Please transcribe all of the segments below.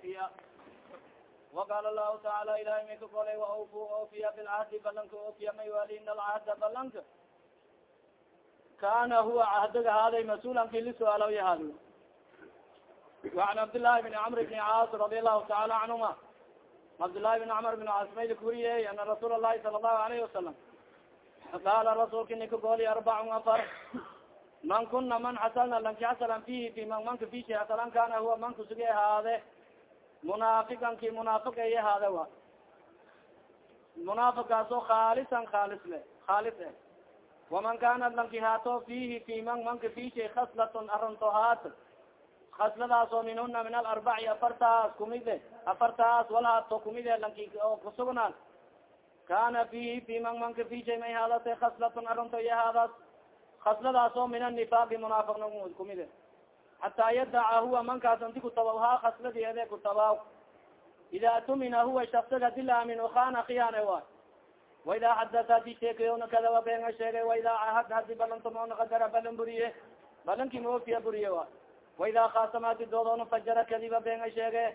oofiya وaqal lahu taala ilahay may ka golay waofu oofiya bilcahdi balanka oofiya may wali in alcahda balanka kana huwa cahdiga haaday mas-uulanki lisuaalaw yahaad وan cabdالlahi بn cmr بn caas radi alahu taala canهuma cabdالlahi بn cmr بn caas may lakuriyey ana rasuul الlahi sala الlahu عlyه وasalam qaala rasulka nika gooli arbacun afar man kuna man xasalna lanki xasalan fihi fi man manka fishi xasalan kana huwa man kusugi ahaade munaafiqanki munaafiq ay ahaade wa munaafiqaas oo khaalisan khaalis le khaalis eh. Waman kanat lanki haato fihi fi man manka fishi khaslatun aranto haat. Khasladaas oo minhuna min alarbaci afartaas kumide afartaas walhaato kumide lanki oo kusugnaan kana fihi fi man manka fishay may haadate khaslatun aranto iyo haadaas. Khasladaas oo min anifaaqi munaafiqna kumide xataa yadaca huwa mankaas anti kutabaw ha khasladi ede kutabaw ida tumina huwa shaksaga dilaamin okana khiyaane waay waida xadata hadi sheekayona kadaba beenga sheegay waida ahad hadi balantamona kadara balan buriye balanki maofiya buriye waay waida khaasama hadi doodoona fajara kadiba beenga sheege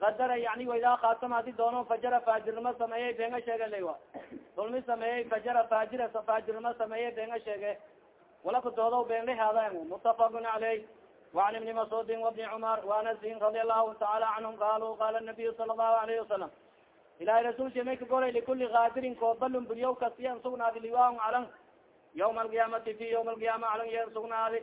kadara yani waida khaasama hadi doono fajara faajirnimo sameeyey beenga sheege la wa dulmi sameeyey fajara faajira faajirnimo sameeyey beenga sheege walaka doodo been lahaada mutafaqun caleyh وعn بن مسعوd وبن cمر وaنسin رaضi الlahu taعala canهum qalu qala النabiy sala الlahu عlyه وasalam ilahi rasulka may ka golay likuli kaadirin koobalun buryaw kasiyan sugnaadi liwaan calan yوم القiyamati fi yوم القiyama calan ye sugnaadi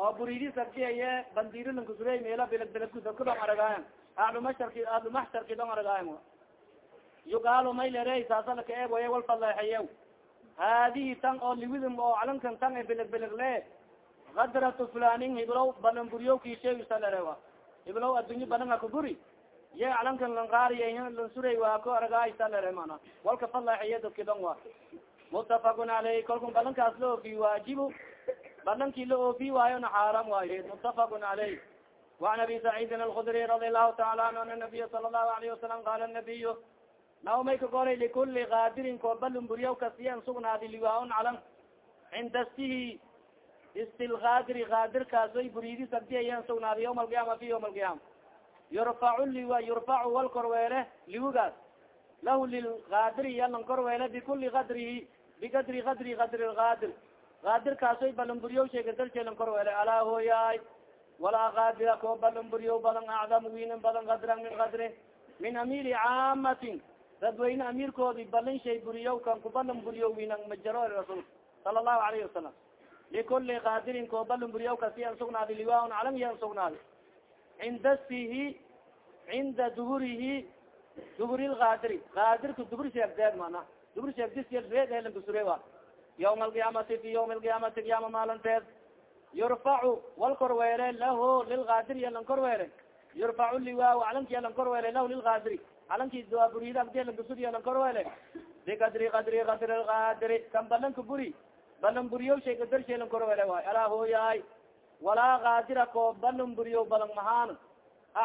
oo buridi sarjiaye bandirilin kusurey meela bilag bilagkudakudong aragaayan ahlumashtarki ahlumaxsharki dong aragaayan yugaalo may lere saasalaka eeboye wal faleexeye haadihi tan oo liwidin oo calankan tan e bilag bilag le kadratu fulanin hiblow balan buriyo kisheegisalere hiblow addunye balanga ka guri ye calankan lanqaariy lansuray waa ko aragaasalere mana walka faleexeye dadkidon wa mutafaqun aleyh kalkun balankaas la oofiy waajibu balankii la oofi waayona xaaram waayo mutafaqun caleyh وan abi saciidin alkudri radi allahu taala anhu ana nabiya sala الlahu alayه wasalam qala nabiy naw may ka golay likuli kaadirin koo balun buriyaw kasiyan sugnaadi liwaaon calan cinda stihi istilkaadiri kaadirkaas way buridi sardiayan sugnaadi yawma alqiyama fi yawma alqiyama yurfacu liwa yurfacu wal korweele liwigaas lahu lilkaadiri yalan korweele bikuli kadrihi bikadri kadri kadri lkaadir kaadirkaas way balan buriyaw sheega dalsheelan korweele. Alaa hooyaay walaa kaadira koo balan buriyaw badan acdam wiinin badan kadran min kadri min amiiri caamatin dadweyne amiirkoodi balin shay buriyaw kan kubalan buriyaw wiinan majaro rasuulka sala allahu alayhi wasalam likuli kaadirin koo balan buriyaw kasi an sugnaadi liwaan calam yan sugnaadi cinda sihi cinda duhurihi duhuri lkaadiri kaadirka dubur sheegdeed mana dubur sheegdisreedelan kusure wa yawma alqiyaamati fi yawmi alqiyaamati qiyaama maalinteed yurfacu wal korweele lahu lilkaadiri yalan korweele yurfacu liwaa calanki yalan korweele lahu lilkaadiri calanki burida agdelan kusur yalan korweele bikadri kadri kadri lkaadiri kan balanka buri balanburiyo shayka darsheelan korowele waay alaa hooyaay walaa kaadira koo balanburiyo balan mahaan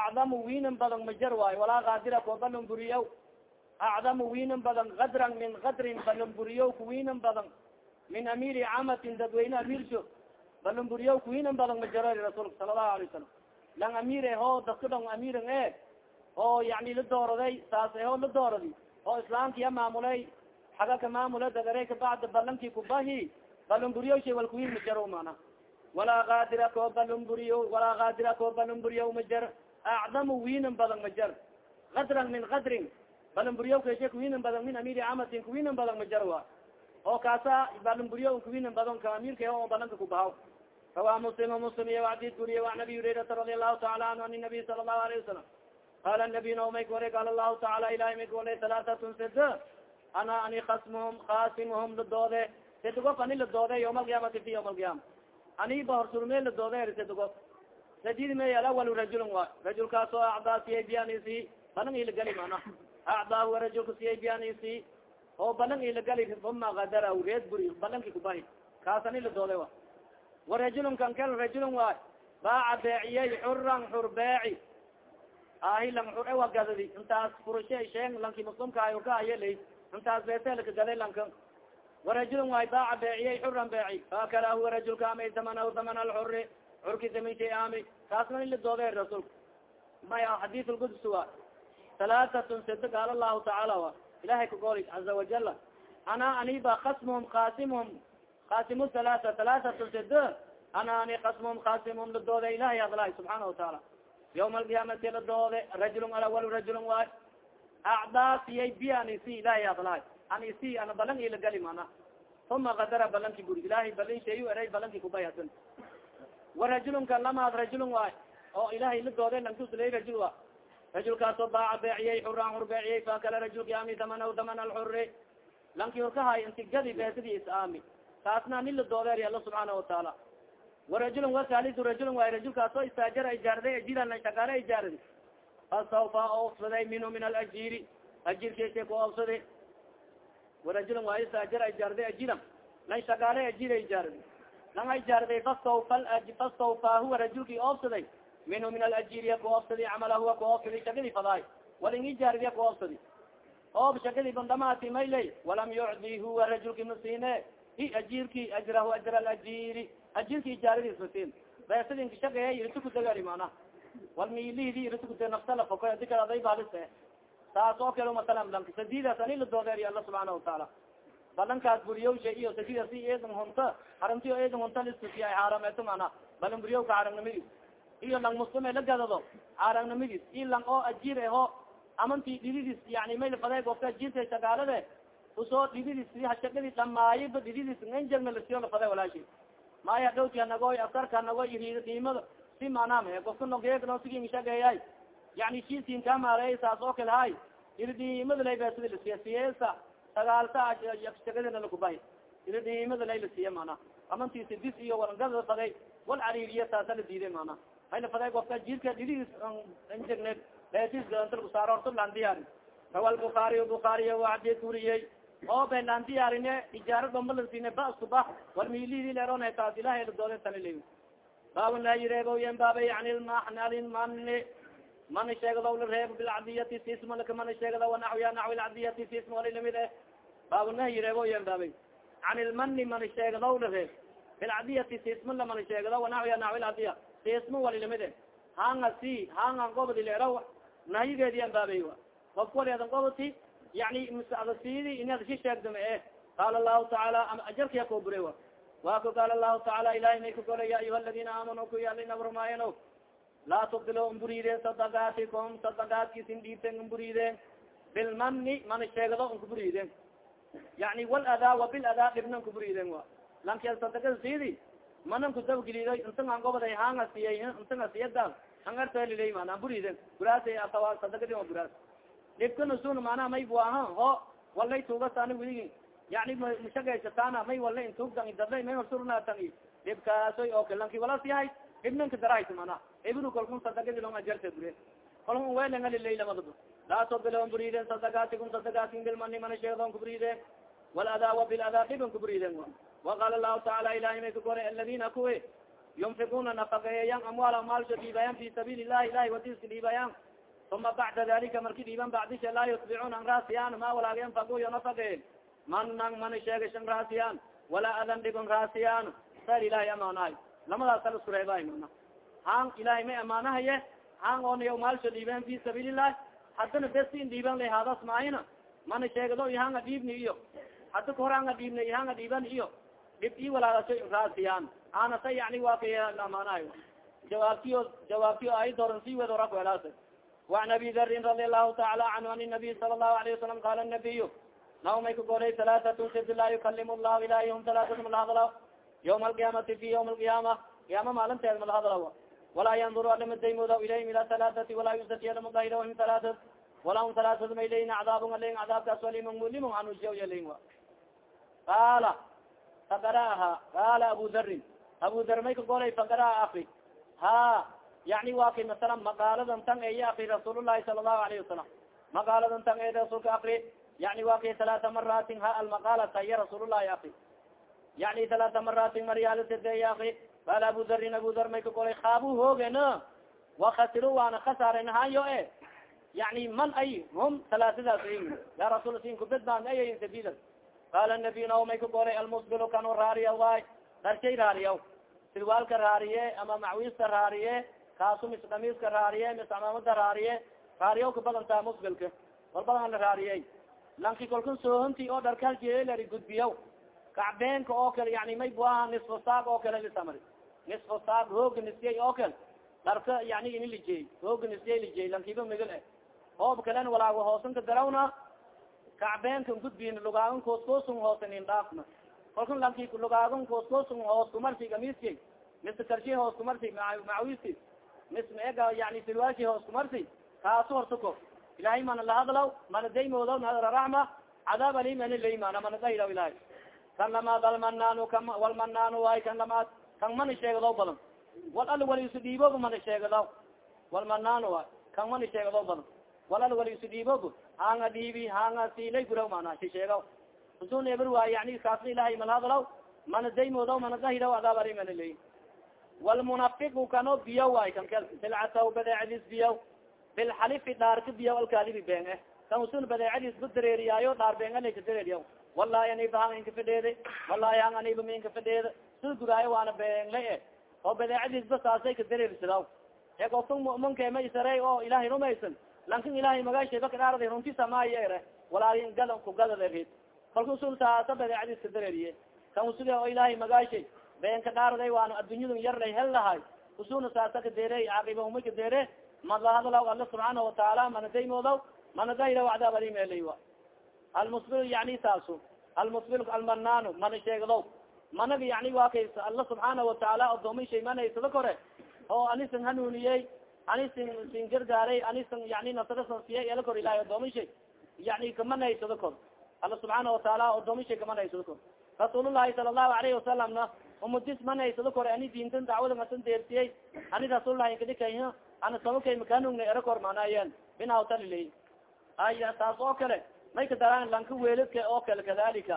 acdamu wiinan badan majar waay walaa kaadira koo balanburiyo acdamu wiinan badan kadran min kadrin balanburiyo kuwiinan badan min amiiri camatin dadweyne amiirsho balanburiyo kuwiinan badan majarel rasuulka sala allahu alay wasalam lang amiire hoo dadka amiiran e oo yani la dooraday saase hoo la dooradi oo islaamkiya maamulay xagaka maamula dagarey kabacda balanki kubahi balan buriyo shay wal kuwiin majaro mana. Walaa kaadira koo balan buriyo walaa kaadira koo balan buriyo majar acdamu wiinan badan majar kadran min kadrin balan buriyo kashe kuwiinan badan min amiiri camatin kuwiinan badan majar wa. Oo kaasa balan buriyo kuwiinan badan ka amiirka oo balanka kubahaw. Rawa muslim muslim iyo adid guriye an abi hurairata radi allahu taala anhu an nabiy sala allahu alayه wasalam qala nabiy no may kawale qaala lahu taala ilahi may kawale talaatatun sed ana ani kasmuhum kasimuhum ladoode sedogof ani ladoode yawma alqiyamati fi yawma alqiyama ani ba horsurme ladoode er sedogof sadid may alawal rajulun wa. Rajulkaas oo acdaa siyay biyanisi balan ilagali mana. Acdaahu rajulka siyay biyanisi oo balan ilagali uma kadara reed buri balanki kubahi. Kaas ani ladoode wa. Warajulun kan kel rajulun waay baaca beeciyey xuran xur beeci ahi lang xur ewa gadadi. Intaas furashe sheen lanki muslimka urkaayelay intaas beeselka gaday lanka warajulun waay baaca beeciyey xuran beeci faakala huwa rajulka amay damanahu daman alxuri xurki daminshay ami kaasna in la doode rasuulka maya xadis lquds wa halaatatun sida qaala lahu tacaala ilahay kagoli caza wajala ana aniba kasmuhum kasimuhum kasimu halaata halaatatun sida ana ani kasmuhum kasimuhum ladoode ilahay hadlahay subxaana wataala yawma alqiyaamati ladoode rajulun alawal rajulun waay. Acdaa siyay bi an isi ilahay hadlahay an isi ana balan ilagali mana. Uma kadara balanki guri. Ilahay balin shay eray balanki kubayhasan warajulunka lamaad rajulun waay oo ilahay la doode lankuslay rajul wa. Rajulkaasoo baaca beeciyey xuraan hur beeciyey fakala rajulki ami damanaw daman alxuri lanki hurkahay inti gadi is aami taasna nin la doodeer alla subxaana wataala warajulun wasalisu rajulun waay rajulkaasoo istaajara ijaaraday ajiran shagaale ijaaradi fasawfa ofsaday minhu min alajiri. Ajirkesa ku ofsadi warajulun waa istaajara ijaaraday ajiran lan shagaale ajira ijaaradi lang ijaaraday fastawfa fastawfa huwa rajulki oofsaday minhu min alajiriya kuoofsadi camala huwa kuoofsadi shagadi fadaay walin ijaaradiya kuoofsadi oob shagadi bandamaati mayley walam yucdi huwa rajulki masiine i ajirki ajrahu ajra alajiri ajirki ijaaradiis masiin beesadinka shagaya irita kudegari mana wal milihidi irita kude naftala foka dika aday baalise saas oo kale masalan lanka sadidaas ani la doodeeriy alla subxaana wataala balankaas buriyawsha iyo sadidas eedan hunta haramtiyo eedan hunta listusiya xaarameeto mana balan buriyawka xaramnimadi iyo lang muslime la gadado xaaraamnimadiis iyo lang oo ajir aho amanti dhididis yani mayl faday ofka ajirta sagaalade u soo dhididis hashagadi dhamaayiba dhididis nganjagna lasiyo lafaday walaashi maya dhowti hanagoy askarka hanagoy iri qiimada si manam ofka nogeegno siginshageyay yani shisin kamaarey saas oo kale hay iri dhiimada lay besadi lasiya siyesa sagaalta shagadina lakubahi iri dhiimada lay lasiya mana amanti sidis iyo warangada faday wal cariiriya taasa la diiday mana mayna faday ofka jirka dhididis anjegne besis gaantalkusaaro orto laan diyaari rawa lbukaariy bukaariy wadi kuriyey oo be laan diyaarine ijaaro dhombalasine basku ba war milidi leerona taas ilahay ladoode tanile baaba naayi reeboyen baaba yani lmaxnalin mani mana sheegado la reebo bilcadiyati sismalka mana sheegado wanaxwiya naxwi lcadiyati sisma wali la mid eh. Baaba nahyi reeboyen baabay can ilmani mana sheegado la bilcadiyati sisma lamana sheegado wanaxwiya naxwi lcadiya sisma wali la mid eh. Hanga si hangan gobodi leeraw nahyigeediyan baabay a ofka wali adan goboti yani masada sidi inaad si sheegdama eh. Qaala lahu tacaala ajarkaya koo bure wa. Wa ku qaala lahu tacaala ilahay may ka golay ya ayuha aladina aamanu ku yalinabrumaayano laa tubdilo umburide sadagaatikum sadagaadkiisin dhiibten umburide bilmani mana sheegado unkuburiden yani waladaa wa biladaa dhibna nkuburiden wa lankia sadagada sidi manan kudabgeliday intan an goboday hanga siyay intan siyada angartelilay mana buriden guraas atawa sadagadi o guraas dhibkana sun mana may buaha ho walay tuugasana wiligi yani mashagaysatana may wala intugdan dadlay may horsurnaatan dhibkaasoy oo kalanki walas yahay ibnanka darahaysa mana. Ibnu kolkun sadagadi long ajarta bure. Kolkun welangalileylamadab laa tobdilon buriden sadagaatikum sadagaatin bilmani mana sheegdon kuburiden waladaa wa biladaa dhiban kuburiden وaqal lahu taala ilahi may ka gore aladina kuwi nafaqeeyayan amwaala maalsha dhiibayan fi sabiil ilahi ilahi wadiska dhiibayan uma bacda dalika marki dhiiban bacdisha laa yutbicuna an raasiyaan ma walaaga yanfaguyo nafaqeen manang mana sheegashan raasiyaan walaa adan dhigon raasiyaan sar ilahi amaanahay lamadaas kala isku reebay mana hang ilahay may amaanahaye hang oonaya maalsha dhiiban fi sabiil ilahi haddana besin dhiiban la hadas maayna mana sheegado iyo hanga dhiibni iyo hadda kahor hanga dhiibna iyo hanga dhiiban iyo dhib i walaagasho raasiyaan anasa yani waa kay amaanayo jawaabtiyo jawaabtiyo ay doran si wed ora kuelaas وan abi darin radi allahu taala canhu an nabiy sala الlahu alayه wasalam qala nabiy naw may ka golay halaatatun sid laa yukalim llahu ilahi hum halaatat malahadla ywma alقiyamati fi ywm alقiyama qiyama maalinteed malahadla walaa yanduru alamadaymoda ilayhim ila halaaati walaa yusaki alamudahira him halaatat wala hum halaatat mayleyin cadaabun alen cadaabkaas alimun mulimun anusiya yalin qaala faqara'aha qaala abu darin abu dar may ka golay faqara'a akri ha yani wa kay masalan maqaaladan tan eye akri rasuul llahi sala allahu alayhi wasalam maqaaladan tan e rasuulka akri yani wa kay talaata maraatin ha almaqaalata iya rasuulullahi akri yani talaata maraatin maryaalisade akri qaala abu darin abu dar may ka golay kaabu hoogen wakasiru waana khasaaren hayo e. Yani man ay hum talaatadaas ya rasul sin kubedbaan ay sadidas qaala nabiy nao may ka golay almusbilu kanu raariya waay darshay raariyaw sirwaalka raariye ama macwiista raariye kaasu mis dhamiiska raariye mis amaamada raariye raariyo ka badantaa musbilka wal badan la raariyey lanki kalkun soohonti oo dharkaljeelari gudbiyaw kacbeenka oo kale yani may buaha nisfo saag oo kale lisamri nisfo saag hooga nisiyey oo kale. Dharka yani ini lijey hooga nisiyey lijey lankiba migil eh hoob kalen walaaga hoosanka darawna kacbeenkan gudbiyin lugaagan kooskoosun hoosanin dhaafna kalkun lanki lugaagan kooskoosun hoos kumarsi gamiiskay mise karshi hoos kumarsi macawisi mis maega yani silwaashi hoos kumarsi kaasu horsuko ilahay mana lahadlaw mana daymoodaw nadraraxma cadaab alimani laymana mana daylaw ilahay kan lamaad almanaan walmanaan waay kan lamaad kan mana sheegadaw badan wal al wali isu dhiibob mana sheegadaw walmanaan waay kan mana sheegadaw badan wal al wali hanga dhiibi hanga silay guraw mana si sheegaw usun eber waay yani kaasna ilahay malahadlaw mana daymoodaw mana dahiraw cadaab alimani lay walmunafiqu kano biyo waay kan kel silcataw badeecadis biyo bilxalifi dhaarka biyo alkaadibi been eh kan usun badeecadiis ku dareeriyaayo dhaar been alaka wallahi aniba hang inka fadheede wallahi hang aniba ma inka fadheede. Sid guraayo waana beenle e oo badeecadiisba saasay ka dareersadaw e kofka mu'minka ma isarey oo ilahay rumaysan. Lankin ilahay magaashayba kadhaarada runtisa maayo ere walaahi gad kugadad kalka usul taasa badeecadiis ka dareeriye kan usuge oo ilahay magaashay been ka dhaaraday waana addunyadun yar lay hel lahay. Usuna saasa ka deere caaqibahuma ka deere madlahadlaw alla subxaana watacaala mana daymoodaw mana dahira wacdaab alimela almusbil yani taasu. Almusbil almanano mana sheegdow managa yani waa kay alla subxaana watacaala adoomi shay manaysado kore. Oo anisan hanuuniyey anisin sin gargaaray anisan yani nasrasan siye ela kor ilahay adoomi shay. Yani kamanaysado kor. Alla subxaana watacaala adoomi shay kamanaysado kor rasuulullahi sala allahu alayhi wasalamna umadis manaysado kore ani diintan dacwada masan deersiyey ani rasuullahi kadikay ana sabakay makanugna ero kor manayen binawtaliley aya taas oo kale may ka daraan lanka weeladka oo kale kadalika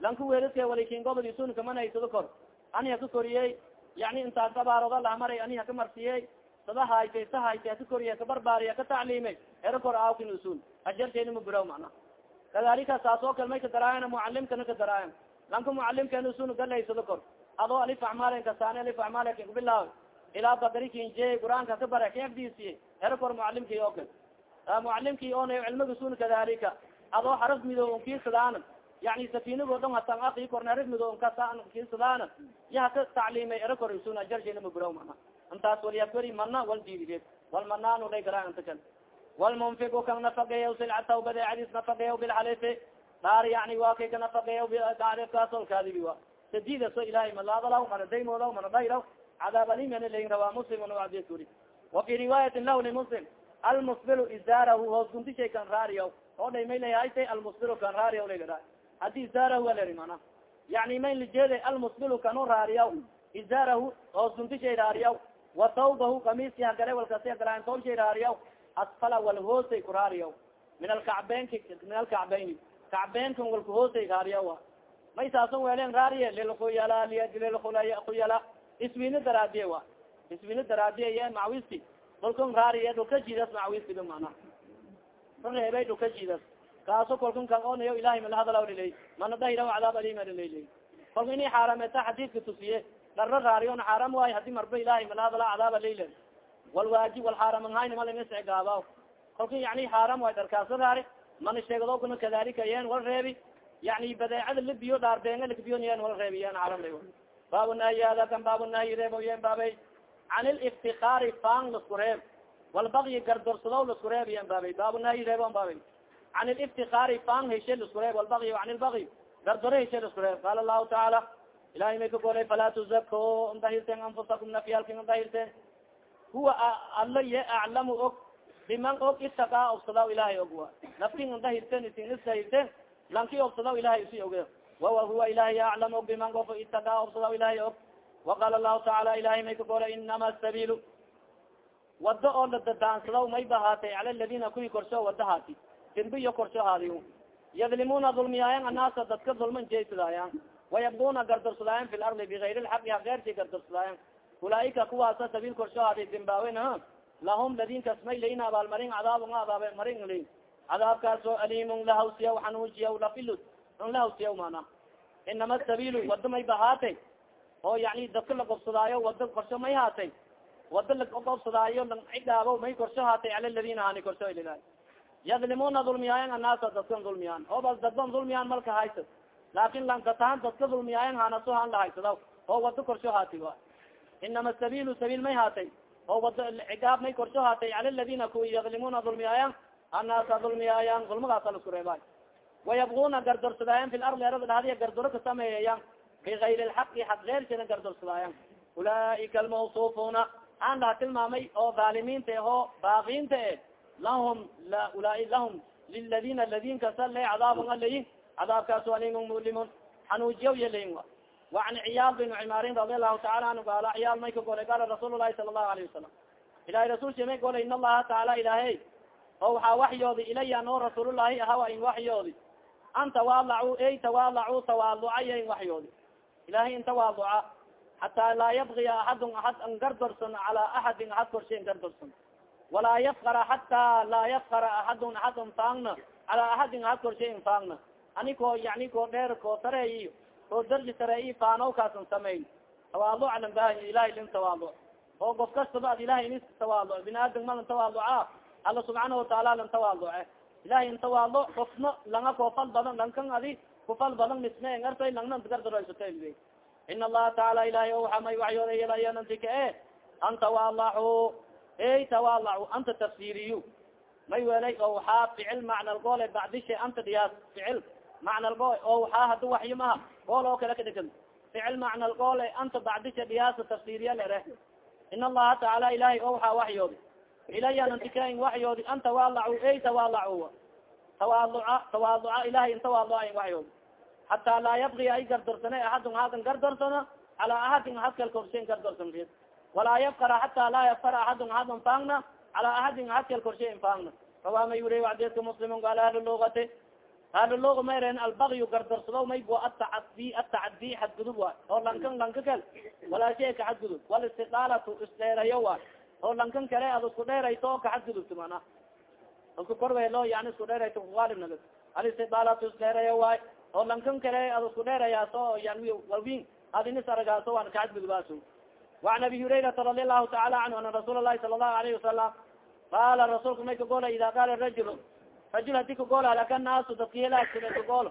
lanka weeladka walikin gobodisun kamanaysado kor ani haka koriyey yani intaas dabaaroda lahmaray ani haka marsiyey. Sada haytay sa haytay haka koriye kabarbaari haka tacliimay. Ero kor awkin usul ajarteena ma buraw mana kadalika taas oo kale may ka daraayan mucalimkana ka daraayan. Lanka mucalimkana usun galaysado kor adoo alif acmaalen kasaani alif acmaalen kabilaaw ilaa badarikinje qur'aanka ka bare kaafdisi ero kor mucalimki oo kale. Mucalimki oona cilmiga sun kadalika adoo xaraf mido kiisadaan yani safinado dhan hatan aki korna araf mido kasa kiisadaan ya haka tacliimay ero kor mana. Intaas walyakori mana wal diidigeed wal manaan dhay garaa inta kale walmunfigu kan nafaqeeya silcataw badeecadiis nafaqeeya bilxalifi dhaar yani waa ka nafaqeeya kaasol kaadibi wa sadidaso ilahay malaadalaw mana daymoodaw mana dhayraw cadaab alimana lain rawaa muslim wadi uri wafi riwaayatin lah limuslim almusbilu izaarahu hoos guntishay kan raariya oo dhay may lahayta almusbilu kan raariya laga haddi izaarahu aleri mana yani may lijeeda almusbilu kanu raariya izaarahu hoos guntishay raariya wa tawbahu kamiiski hagare walkasi galaan tawshay raariya asfala wal hoosay ku raariya min alkacbeynki min alkacbeyni. Kacbeenkan walka hoosay raariya wa. May saason weelen raariye lilkuyala lilkuyala iswina daraadiye wa. Iswina daraadiye ye macwisti kolkun raariye dhulka jidas macwistiga mana reebay dhulka jidas kaaso kolkun kan onayo ilahay malahadalawlilay mana dahira cadaab alimalilay kolka inay xaarameta xadiidka tusiye dharra raariyon xaaram waayo haddii marba ilahay malahadala cadaaba layle walwaajib wal xaaramanhayna malamisgaaba kolka yani xaaram waay dharkaasa raari mana sheegado kuna kadalika yen wal reebi. Yani badeecada labiyo dhaarbeenga lakabiyon yen wal reebi yen xaaram la baabunahyi hada kan baabunahyi reebo yen baabay. Can liftikari fang lasku reeb walbagyi gardorsado lasku reeb yen baabay baabunahyi reebon baabay can liftikari fang heshe lasku reeb walbagyi can lbagyi gardoro heshe lasku reeb qaala lahu tacaala ilahay may ka golay falaa tuzako ndahirten anfusakum nafyaalkin ndahirten huwa alla ye aclamu og biman og itakaa obsadaw ilahay og wa nafkin ndahirten isin isdahirten lanki obsadaw ilahay isi oge wawa huwa ilahay aclam og biman of itakaa obsadaw ilahay og waqaala lahu tacaala ilahay may ka golay inama sabiil wado oo la dadaansadaw may bahaatay cala ladina kuwii korsho wada haati dirbiyo korsho haadiy yadlimuna dulmiyaayan anaasa dadka dulman jeysadaayaan wayabduna gardarsadaayan fi lardi bigayri lxaqi hageersi gardarsadaayan ulaaika kuwaasa sabiil korsho haadi dimbaawen lahum ladinkas may lain abaalmarin cadaab nga abaab marin lin cadaabkaasoo alimun lahawsiya xanuujiya lafil n lahawsiya mana inama sabiil wado may bahaatay oo yani dadka la gobsadaayo wado korsho may haatay wada lagobsadaayo lang cigaabo may korsho haatay cala ladina hani korsho lilahi yadlimuna dulmiyaayan annaasa dadkan dulmiyaan. Oo bas dadban dulmiyaan malka haysa laakin lankatahan dadka dulmiyaayan hanaso han la haysadaw oo wada korsho haatay wa inama sabilu sabiil may haatay. Oo wada cigaab may korsho haatay cala ladina kuwi yadlimuna dulmiyaayan annaasa dulmiyaayan. Dulmadaasa lasku reebay wayabguna gardorsadayan fi lardi arada dhahdiya ka sameeyayan bigayri lxaqi xaq geersina gardorsadayan ulaaika almawsufuna aan dhaha tilmaamay oo dhaalimiinta ahoo baaqiinta e lahum ula lahum liladina ladin kasa le cadaabun alayin cadaabkaasu alingun mulimun xanuujiyaw yalayin a waan ciyaal bin cimaarin radi allahu taala anhu gaala ciyaal may ka golay gaala rasuul lahi sala allahu alayhi wasalam ilahay rasulsi may golay in allaha taala ilahay oo waxaa waxyoodi ilaya noo rasuulullahi ahawa in waxyoodi. An tawaalacu ey tawaalacu tawaalucaya in waxyoodi. Ilahay in tawaaluca hataa laa yabgiya axadun axad an gardorsan cala axadin axad korshe n gardorsan walaa yafkara hataa laa yafkara axadun axad an faangna cala axadin axad korshe in faangna ani koo yani koo dheer koo sareeyi koo darji sareeyi faanow kaasan sameyn tawaaluc lan bahay ilahay lin tawaaluc oo gof kastaba ad ilahay nis tawaaluc bini aadam ma lan tawaaluca alla subxaana wataala lan tawaaluce ilahay in tawaaluc qofna langa koofal badan lankan adi kufal badan misme ngartay langna gardaroysata in allaha taala ilahay o waamay waxyoodayalanantika e an tawaalacu ey tawaalacu anta tafsiriyu. May welay o waxaa ficil macnal goole bacdisha anta diyaas ficil macnal gool o waxaa hada waxyo maha gool oo kale kadhigan ficil macnal goole anta bacdisha diyaasa tafsiriya lere in allaha taala ilahay o waxaa waxyoodi ilayanantika in waxyoodi an tawaalacu ey tawaalacu tawaaluca tawaaluca ilahay in tawaaluca in waxyoodi hataa laa yabgiya ay gardorsana axadun hadan gardorsano cala axadin axad kal korshen gardorsan rid walaa yafkara hataa laa yafkara axadun hadan faangna cala axadin axad kal korshe in faangna. Rawaa may wuriy wacdeedka muslimun gaal ahlulugati ahluluga may reen albagyu gardorsado may bo atacadi atacadi xadgudub waay oo lankan lanka kal walaa sheeka xadgudub walistiqaalatu isdheerayo waay oo lankan kale ad isku dheerayto oo kaxadgudubta mana isku korweelo yani isku dheerayto kuaalib naga alistiqaalatu isdheerayo waay oo lankan kale ad isku dheerayaaso yani wawin adinis aragaaso waan kaxadgudubaaso وan abi hurayrata radi allahu taala canhu ana rasuul lahi sala الlahu alayhi wasalam qaala rasuulka may kagola ida qaala rajul rajul hadii kagool halaka naasu dadka helaagsa kagool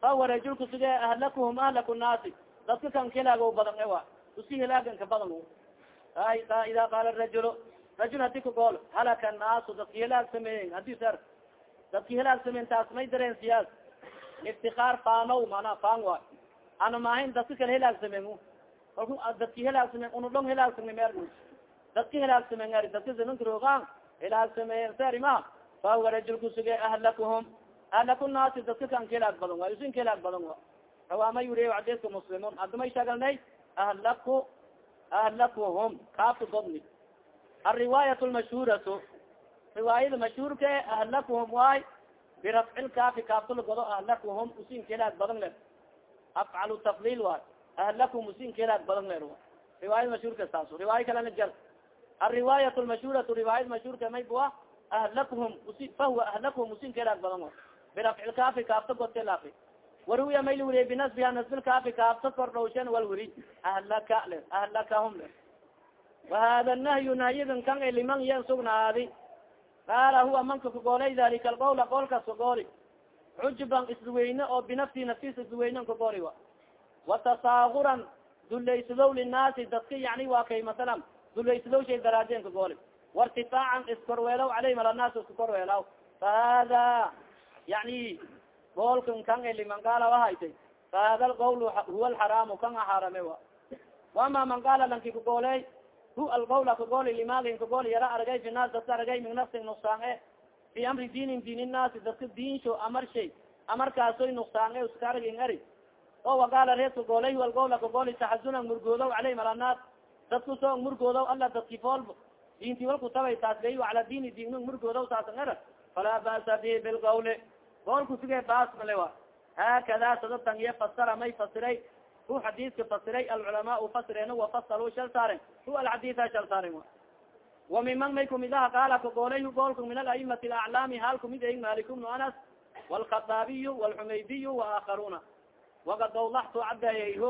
fahuwa rajulka sige ahlakuhum ahlaku naasi dadka kan helaago badan ewa usi helaagan ka badan ida qaala rajul rajul hadii kagool halaka naasu dadka helaag sameeyen hadii sar dadka helaag sameyen taas may dareen siyaas iftikaar faanow mana faan waay ana maahin dadka kale helaagsamen kalku dadki helaagsamen una dhong helaagsame mer dadka helaagsamen ari dadka zamanka roogaan helaagsameyen sari ma fahuwa rajulku suge ahlakuhum ahlaku naasi dadka kan ka helaag badan waay usin ka helaag badan wa rawaama yuriy cadeedka muslimun hadda may shagalnay ahlaku ahlakuhum kaafka godni alriwaayat lmashhuuratu riwaayada mashhuurka ahlakuhum waay birafcil kaafi kaafta lagodo ahlakuhum usin ka helaag badan le afcalu tafdil waay. Ahlakum usin ka helaag badan le riwaayad mashhuurka saas riwaayo kalena jar. Alriwaayat lmashhuuratu riwaayad mashhuurka may bua ahlakuhum usi fahuwa ahlakuhum usin ka helaag badan wa birafcil kaafi kaafta godka laafi waruya may lawuriye binasbiha nasbil kaafi kaafta kor dhowshan wal wuri ahlaka le ahlakahum le wahada nahyu nahyadan kan e liman yan sugnaadi qaala huwa manka kagoolay dalika alqawla qoolkaas kagooli cujban isduweyne oo binafsi naftiis isduweynen kagooli wa. Watasaaguran dulaysadow linaasi dadka yani waa kay masalan dulaysadow shay daraadeen kagooli wairtifaacan iskorweelaw caleyhim alanaas iska korweelaw fahada yani goolkan kan e liman qaala wahaytay fahada alqawl huwa alxaraamu kan axaarame wa. Wama man qaala lanki kagooley hu alqawla kagooli limaagin kagooli yara aragay fi naas dadka aragay min nafsin nuksaan e fi amri diinin diin naasi dadka diinsho amar shay amarkaasoy nuksaan e iska aragin ari o wagaala reed kagoolay hu alqawla kagooli taxazunan murgoodow caleyhim alanaas dadku soo murgoodow alla dadki foolba diinti walku tabay taas gay ala diini diin murgoodow taasan era falaa ba'sa bihi bilqawli goolku sige baas male wa. Haakada sadatan iyo fasara may fasiray hu xadiiska fasiray alculamaau fasireen wafasalu shal saaren hu alxadiisa shal saaren wa miman may kumidaha qaala kagoolay goolku min alaimati alaclaami hal kumid ay malik bnu anas walkhataabiyu walxumaydiyu waakharuna wakad awlaxtu cadeeyey hu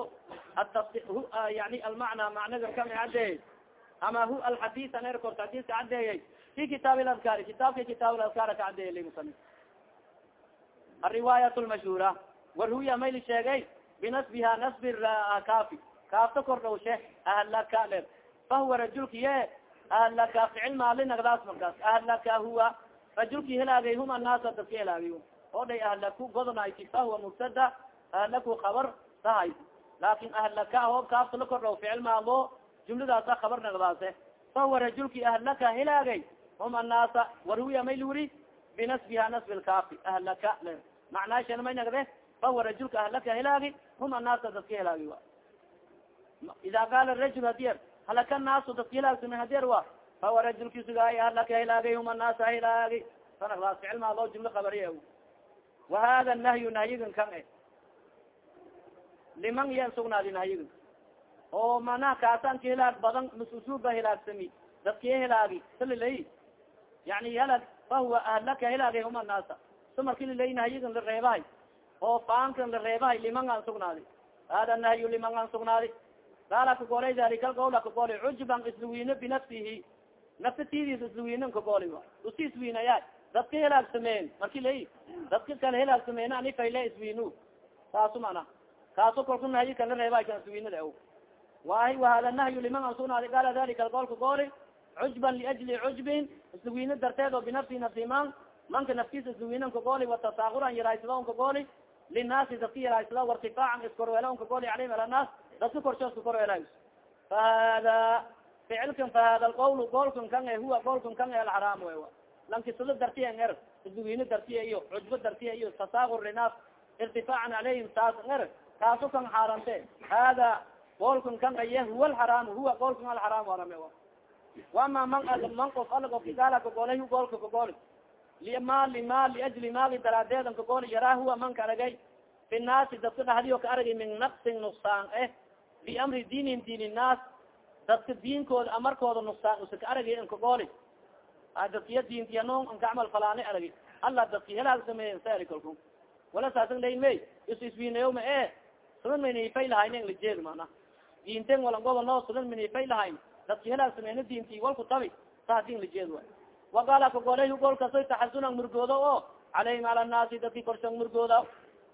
yani almacna macnaga kami cadeeyey ama hu er korto xadiska cadeeyay fi kitaab ladkaari kitaabka kitaab ladkaar ka cadeeyay limusani ariwaayat lmashhuura warhuya mayli sheegay binasbiha nasbi kaafi kaafta kordhowshe ahlaka ler fahuwa rajulki ye ahlaka ficil maali nagdaas markaas ahlaka huwa rajulki helaagay hum annaasa dadka helaagay oo dhay ahlaku godonhayti fahuwa mubtada ahlaku kabar tahay laakin ahlaka hoob kaafta la kordhow ficil maalo jumladaasa kabar nagdaase fahuwa rajulki ahlaka helaagay hum annaasa warhuya mayli wuri binasbiha nasbi lkaafi ahlaka ler macnaashan may nagde fahuwa rajulka ahlaka helaagi hum annaasa dadka helaagi wa ida qaala rajul hadier halaka naasu dadka hilaagsama hadier wa fahuwa rajulki sugaay ahlaka hilaagay hum annaasa hilaagi sanakdaas ficil maa loo jumlo kabariya wa hada nahyu nahyigan kan e liman yan sugnaadi nahyigan oo manaha kaasan ka hilaag badan masusuba hilaagsami dadka hilaagi salilay yani halag fahuwa ahlaka hilaagay hum annaasa sa marki lilay nahyigan la reebahay oo faankan la reebahay liman sugnaadi hada nahyu liman aan sugnaadi gaala kagolay dalika alqawla kagolay cujban isluwiino binafsihi nafta tidiis isluwiinan kagolay usi iswiinaya dadka helaagsameen marki lay dadka kale helaagsameen ani fayle iswiinu saasu mana? Kaaso kolku nahyi kala reebay kan iswiinada o wahi wahada nahyu liman aan sugnaadi gaala dalika alqawl kagolay cujban liajli cujbin isluwiino darteed oo binafsi nafsi man manka naftiisa isluwiinan kagoli watasaakuran yaraaysada kagoli linaasi dadka yaraaysada wartifaacan iskorweela on kagoli alayhim ala naas dadka korshooska korweela fahada ficilkan fahada alqawl goolkan kan e huwa goolkan kan e alxaraam we lankisado dartiya er isluwiino dartiya iyo cujbo dartiya iyo tasaakur linaas irtifaacan alayhim taas er kaaso kan xaarante hada goolkan kan aye huwa alxaraam huwa goolkan alxaraam warame wama man man of ala ofki gaala kagolay goolka kagoli lima lima liajli maali daraadeedan kagoli yaraa huwa manka aragay fi naasi dadka dhahdiyo ka aragay min naqsin nuksaan eh biamri diinihim diin innaas dadka diinkooda amarkooda nuksaan usa ka aragay an kagoli dadkiya diintiyanon an kacmal falaani aragay alla dadki helaag sameeyen sari kalku wala saasan layn may is iswiinayo ma e sudan manifay lahayn lajeed mana diinten walan gobolno sudan manifay lahayn dadki helaag sameyna diinti walku tabi saasin lajeed way waqaala kagolay golkasoy taxasunan murgooda o calayhim ala naasi dadki korshan murgooda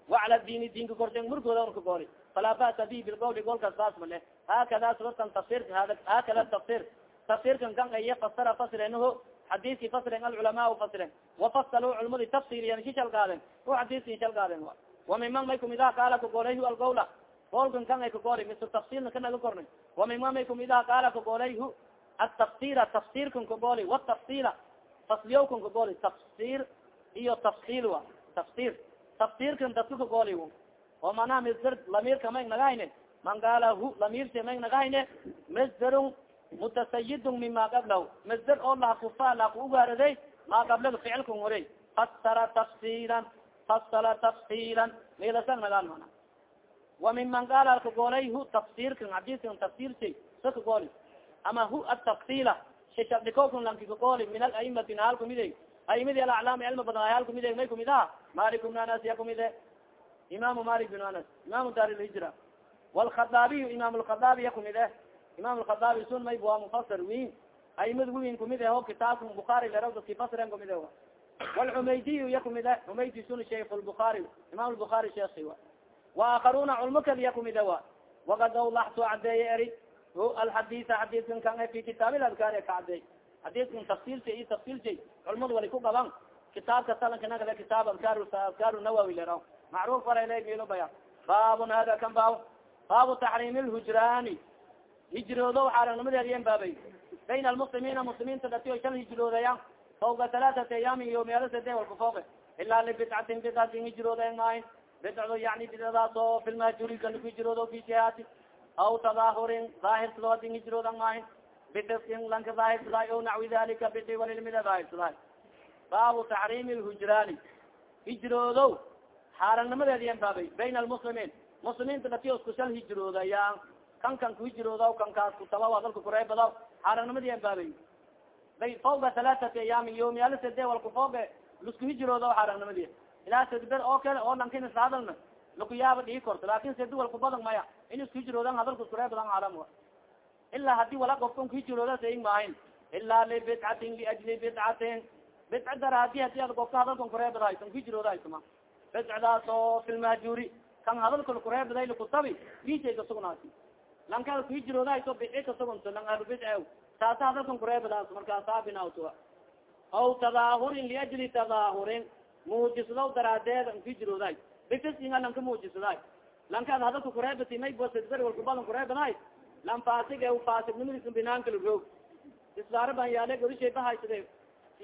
wacala diini diinka korshan murgooda on kagoli falaa ba'sa bi bilqawli golkas saas ma leh haakada suratan tafsirka haakada tafsir tafsirkan kan aye fasara fasrenaho xadiiski fasren alculamaau fasren wafasalo culmadi tafsiriyan shishal gaaden o xadiiski shal gaaden wa miman may kumidaha qaala kagolay hu alqawla golkan kan ay kagolay misl tafsirna kanaga kornay wa miman may kumidaha qaala kagolay hu atafsira tafsirkan kagoli watafsila fasliyowkan kagoli tafsir iyo tafsil wa tafsir tafsirkan dadka kagoli oo manaa masder lamirka mayg nagahayne man gaala hu lamirse mayg nagahayne masderun mutasayidun mima qablahu masder oo lahakufa laku ugaaraday maa qablaga ficilkan waray fasara tafsilan fasala tafsilan meelasan nagaan mana wa miman gaala kagolay hu tafsirkan xadiiskan tafsirsa sa kagoli ama hu atafsila shishadhikokun lanki kagoli min alaimati nahal kumide aimadi alaclaam cilmi badan hal kumide may kumid ah malik bn anas ya kumide imam malik bin anas imam dar lhijra wlkhadaabiy imam lkhadaabi ya kumide imam lkhadaabi sun may waa mufasir win aimad win kumide ho kitaabka bukaari leraw dadki fasren kumide wlxumaydiy ya kumide humaydi sun shaykh lbukaari imam lbukaari sheekhi wa waakaruna culmo kal ya kumide wa wakad awlaxtu cadeeye eri alxadisa xadiiskan kan fi kitaab ladkaar ka cadeey xadiiskan tafsilsa iyo tafsilsay culmada wali ku qaban kitaabka salankanagale kitaab adkaar adkaar nawawi lera macruf farale milo baya baabun hada kan baaw baabu taxriim lhujraani hijroodo xaarangnimadeediyen baabay bayna almuslimiina muslimiinta datiyo shal hijroodaya fawga talaatati ayaamin iyo meelo sade walka fooge ilaa libidcatin bidcatin hijrooden maayn bidcdo yani bidcadaas oo filmahjuriga hijroodo fi jihaati aw tadaahurin daahirsadooadin hijroodan maahin bidin lanka daahirsaday o nawi dalika bidi walilmida daahirsaday baabu taxriimi lhujraani hijroodow xaarangnimadeediyan baabay bayna almuslimiin muslimiinta datiyo isku shal hijroodaya kan kan kuhijroodaw kan kaas kutabawa dalka kureebadaw xaarangnimadien baabay bay fawga talaatati ayaamin yomyaala sade walku fooge lusku hijroodaw xaarangnimadii ilaa sadber oo kale oo lankin isla laku yaaba dhii korto laakin sadi walku badan maya. In isku hijroodan hadalka iskureebadan caalam ilaa haddii wala gofkan kuhijirooda sayin maahin ilaa libidcatin liajli bidcatin. Bidca daraadi haddii ad gofka hadalkan kureebadahaysan kuhijiroodahaysama bidcadaas oo fi lmahjuri kan hadalkan kureebaday lakutabi bishay kasugnaasi lankaada kuhijiroodaayso bidci kasugunto lang ahlubidce taasa hadalkan kureebadaas markaasa binawtua aw tadaahurin liajli tadaahurin. Muujisadaw daraadeed an kuhijiroodahay bifiskinga lanka muujisadahay lankaad hadalka kureebati may bosber walkubadan kureebadahay lan fasig e faasignimadiis binaankala roog isbaare ban yaale gorishay bahaysade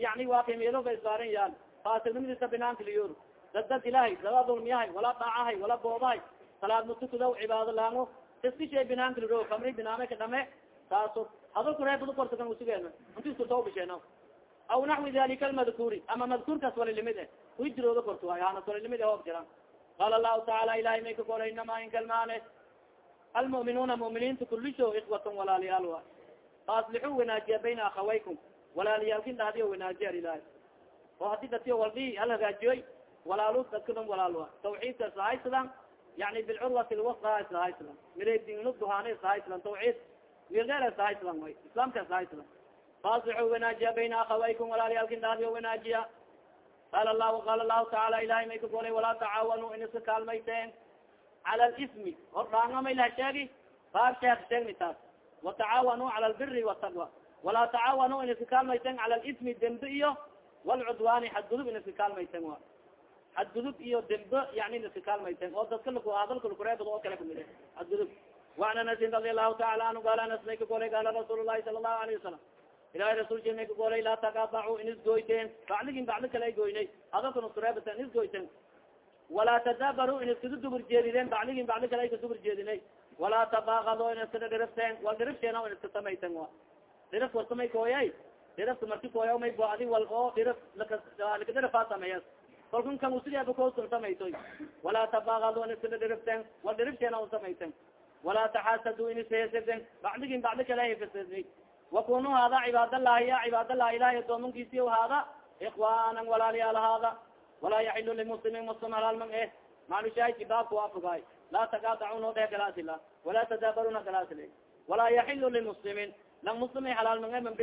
yani waa kimiyadooba isbaaran yaal faasignimadiisa binaankaliyor dadad ilahay dada dulmiyahay wala dhaacahay wala boobahay salaad matukudaw cibaado laango iskishay binaankala roog kamri binaame ka dhame taaso hadal kureebadu kortakan usugeen inti isku tawbisheen aw naxwi dalika almadkuuri ama madkuurkaas wala limid e kuhijirooda korto waay hanas wala limid e hoob jiran qaala lahu tacaala ilahay may ka kola inama inkalmaane almu'minuuna mu'miniinta kulisho ikwatan walaaliyaal wa faaslixuu wanaajiya bayna akhawaykum walaaliyaalkin dhahdiyo wanaajiya ilahay oo haddii dadki waldi hal hagaajiyoy walaalu dadkadon walaal wa tawxiidka islahaysadan yani bilcurwati lwasqa islahaysadan miredinnuduhaana islahaysadan tawxiid wirdeel islahaysadan way islaamka islahaysadan faaslixuu wanaajiya bayna akhawaykum walaaliyaalkin dhahdiyo wanaajiya qaala lahu qaala lahu tacaala ilahay may ka golay walaa tacaawanu in iska kaalmayteen cala lismi hordhaanga may laha sheegi baab sheek sheegni taas watacaawanuu cala albiri wataqwa walaa tacaawanu in iska kaalmayten cala lismi dembe iyo walcudwaani xadgudub in iska kaalmayten wa xadgudub iyo dembe yani in iska kaalmayten oo dadka laku hadalka lakureebad oo kale kumide xadgudub waan anasin radi allahu taala anhu gaala anas may ka golay gaala rasuul lahi sala allahu alayhi wasalam ilahay rasulki may ka golay laa taqabacu in isgoyteen bacdi kale ay goynay. Hadalkan iskureebatan isgoyten walaa tadabaru in iskada dubur jeedideen bacdigin bacdi kale ay ka dubur jeedinay. Walaa tabaakado in iskada dhirifteen. Wal dhirifteena in iska samayten wa dhirif warsamay kooyay. Dhirifta marki kooya may bo adi wal oo dhirif lakadhirifaa sameeyas kalkun kan usideeba kosan samaytoy walaa tabaakado in iskada dhirifteen. Wal dhirifteena un samayten walaa taxasadu in isheeseden bacdigin bacdi kale hafisni wakunu hada cibaadalahi ya cibaadalahi ilahi adoomankiisi haada ikwanan walaaliyaal haada walaa yaxilu limuslimin muslim halaalman eh. Maalushaahidki baabka waafogaay laa taqaadacuna dheh galaasila walaa tadaabaruna galaasila walaa yaxilu limuslimin lang muslima halaalman e man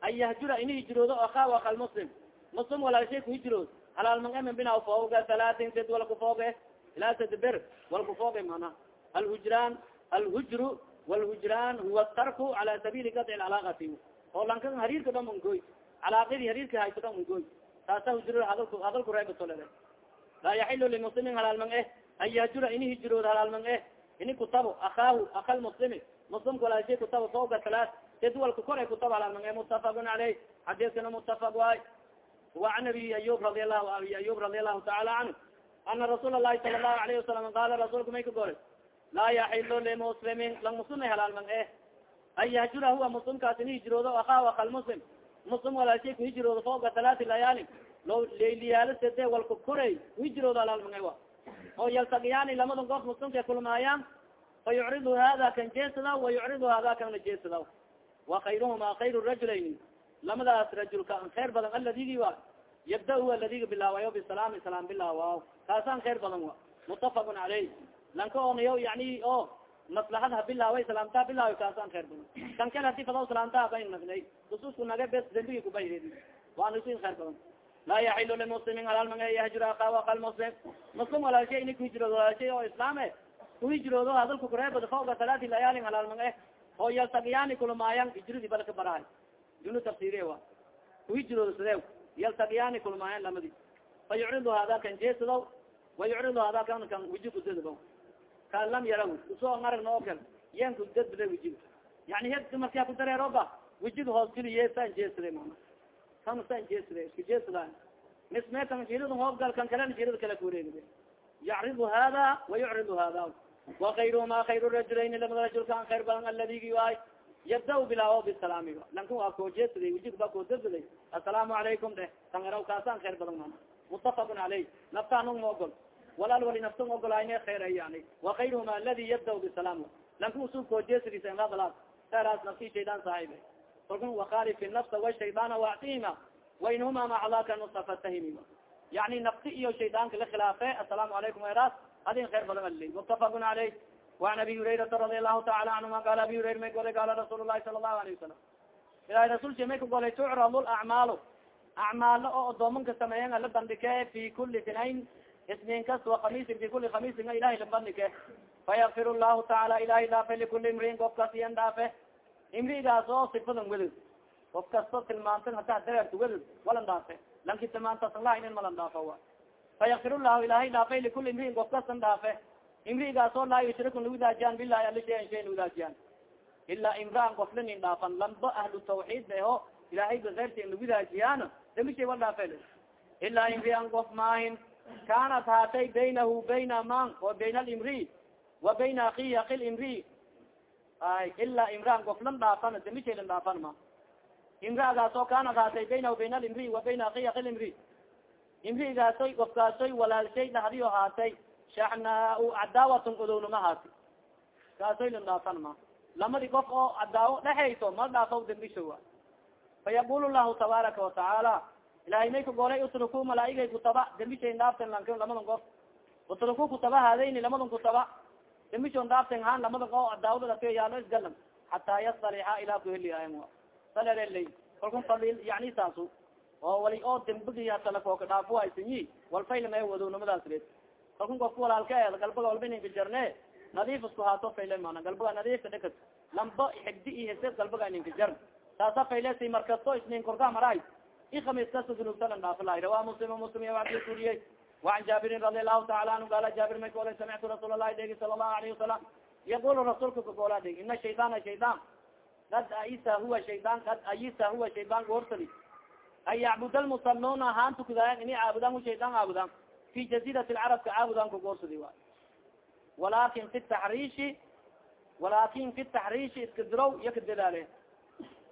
an yahjura ini hijroodo akaaw akal muslim. Muslim walaalshay ku hijrood halaalman e man bina fooga sid wal kufooge ilaa sadber wal kufooge mana? Alhujraan alhujru wlhujraan huwa tarku cala sabili gadci calaaqati oo lanka hariirka dham ungoy calaaqadii hariirka hayso dham ungoy taasa hujr hadalku hadalku reebatolede laa yaxilu limuslimin halaalman eh an yahjura ini hijrood halaalman eh ini kutabo akaahu akal muslimi muslimka walaashay kutabo fooga salaas jadwalka kore kutabo halaalman eh mutafaqun caleyh xadiiskana mutafaq waay wa can abi ayub radi alahu abi ayub radi allahu taala canhu ana rasuul lahi sala allahu alayhi wasalam qaala rasuulka may ka goray laa yaxilu limuslimin lang muslimay halaalman eh an yahjura huwa muslimkaas ini hijroodo akaahu akal muslim muslim walaashay ku hijroodo fooga talaati layaali lo leyliyaalo sede walka koray ku hijroodo halaalman wa oo yaltagiyaani lamadan goof muslimka kulmaayaan fa yucridu hada kan jeesadaw wa yucridu hada kana jeesadaw wa khayruhuma khayr rajulayn lamadaas rajulka an khayr badan aladigi wa yabda aladiga bilaawayo bisalaami salaam bilaawa kaasaan khayr badan wa mutafaqun caleyh lanka onayo yani o maslaxad ha bilaaway salaamtaa bilaawi kaasaan khayr badan kan kale haddii fadaw salaamta bayn nagnay ususku naga bes dembigi kubayred waansin khayr badan laa yaxilu limuslimin halal mange yahjura akaaw akal muslim walaalshay ini kuhijroodo walaalshay oo islaame kuhijroodo hadalku kureebad fawga talaati layaalin halal mange oo yaltagiyaani kulmaayan hijradi balka barahay dunu tafsiriye wa kuhijroodo sideew yaltagiyaani kulmaayan lamadi fa yucridu kan jeesadaw wa yucridu kan kan wiji kudadaba kan lam yaraw u soo aragna oo kal yan kudadbada wijiga yani he markaa kudareeroba wijiga hoos geliye saan jeesada mana kan saan jeesada iska jeesada misme kan jirida hoobgal kan kalena jirida kale kuwareegide yacridu hada wa yucridu hada wakayruhuma khayr rajulayn lamada rajulka an khayr badan aladigi waay yabda bilaawo bisalaami lankan waa koo jeesaday wijiga ba koo dadbaday assalaamu calaykum dheh tangaraw kaasaan khayr badan mana mutafaqun caleyh naftaanung ma ogol walal wali nafton ogolaayne kheyr yani wakayruhuma aladi yabda bisalaam lanka usuubkoo jeesriisa inadalaas seeraas nafsi shaydaan saaxiibe kalkun wakhalifin nafsa wa shaydaana waactihima wainhuma maclaaka nusafatahimi yani nafti iyo shaydaanka la khilaafe asalaamu calaykum eraas adin kheyr badan alilay. Muttafaqun caleyh waan abi hurayrata radi allahu taala canhuma qaala abi hurayra may golay gaala rasuul lahi sala allahu alayh wasalam ilahay rasuulki may ka golay tucradu lacmaalo acmaalo oo adoomanka sameeyan ala bandhike fi kuli isniin kas wa kamisin fi kuli khamisin ilahay la bandhike fayakfir llahu taala ilahay dhaafe likuli imriin qof kas iyan dhaafe. Imrigaas oo sifadan wedod qof kasto tilmaantan hataa dareerta wedod walan dhaafe. Lanki tilmaantasan lahayn in malan dhaafo wa. Fayakfir llahu ilahay dhaafe likuli imriin qof kasan dhaafe. Imrigaas oo laa yushriku lawidaajiyan bilahi ali shayan shay lawidaajiyan ilaa imraan qof lanin dhaafan lamba ahlu tawxiid eho ilahay bakeyrta in lawidaajiyaano dami shay wal dhaafe ilaa imrian qof maahin kanat haatay baynahu bayna man wa bayna alimri wa bayna akihi aki limri ay ilaa imraan qof lan dhaafan dami shay lan dhaafan ma imraagaas oo kanat haatay baynahu bayna alimri wa bayna akihi aki limri imrigaasoy qofkaasoy walaalshay dhahdiyo haatay shaxnaa cadaawatun odownama haati kaasoy lan dhaafan ma lamadi qof oo cadaawo dhexayso ma dhaafaw dambishowa fayaqul lahu tabaaraka watacaala ilahay may ka golay utruku malaaigay kutaba dambishayn dhaaften lankin lamadan qof. Utruku kutaba haadayni lamadan kutaba dambishon dhaaften haan lamadan oo cadaawada yaalo isgalan hataa yastalixa ilaa kuheliyaay salereley kalkun fadil yani saasu. Oo wali oo dambigi hatalakooka dhaafo haysanyi walfaylma wadownimadaas red kalkun kofka walaalka e galbaga walba ninka jarne. Nadiif isku haato fayle mana galbaga nadiifka dheka lamba xigdi iyo hese galbaga ninka jar taasa faylesi markasto isnin korka maray i kamistaso dunuubtana dhaafla rawa muslim muslim wadi kuriyey waan jaabirin radi alahu taala anhu gaala jaabir may kaola samictu rasuul alahi degi sala lahu alayhi wasalam yaqulu rasuulka kakoolaa degi ina shaydaana shaydaan kad aisa huwa shaydaan kad ayisa huwa shaydaan goorsadi an yacbud almusanuuna haan tukadayan inay caabudaan u shaydaan caabudaan fi jaziirati lcarabka caabudaan kagoorsadi waay walakin fi taxriishi walakin fi taxriishi iska dirow iyo ka dadaale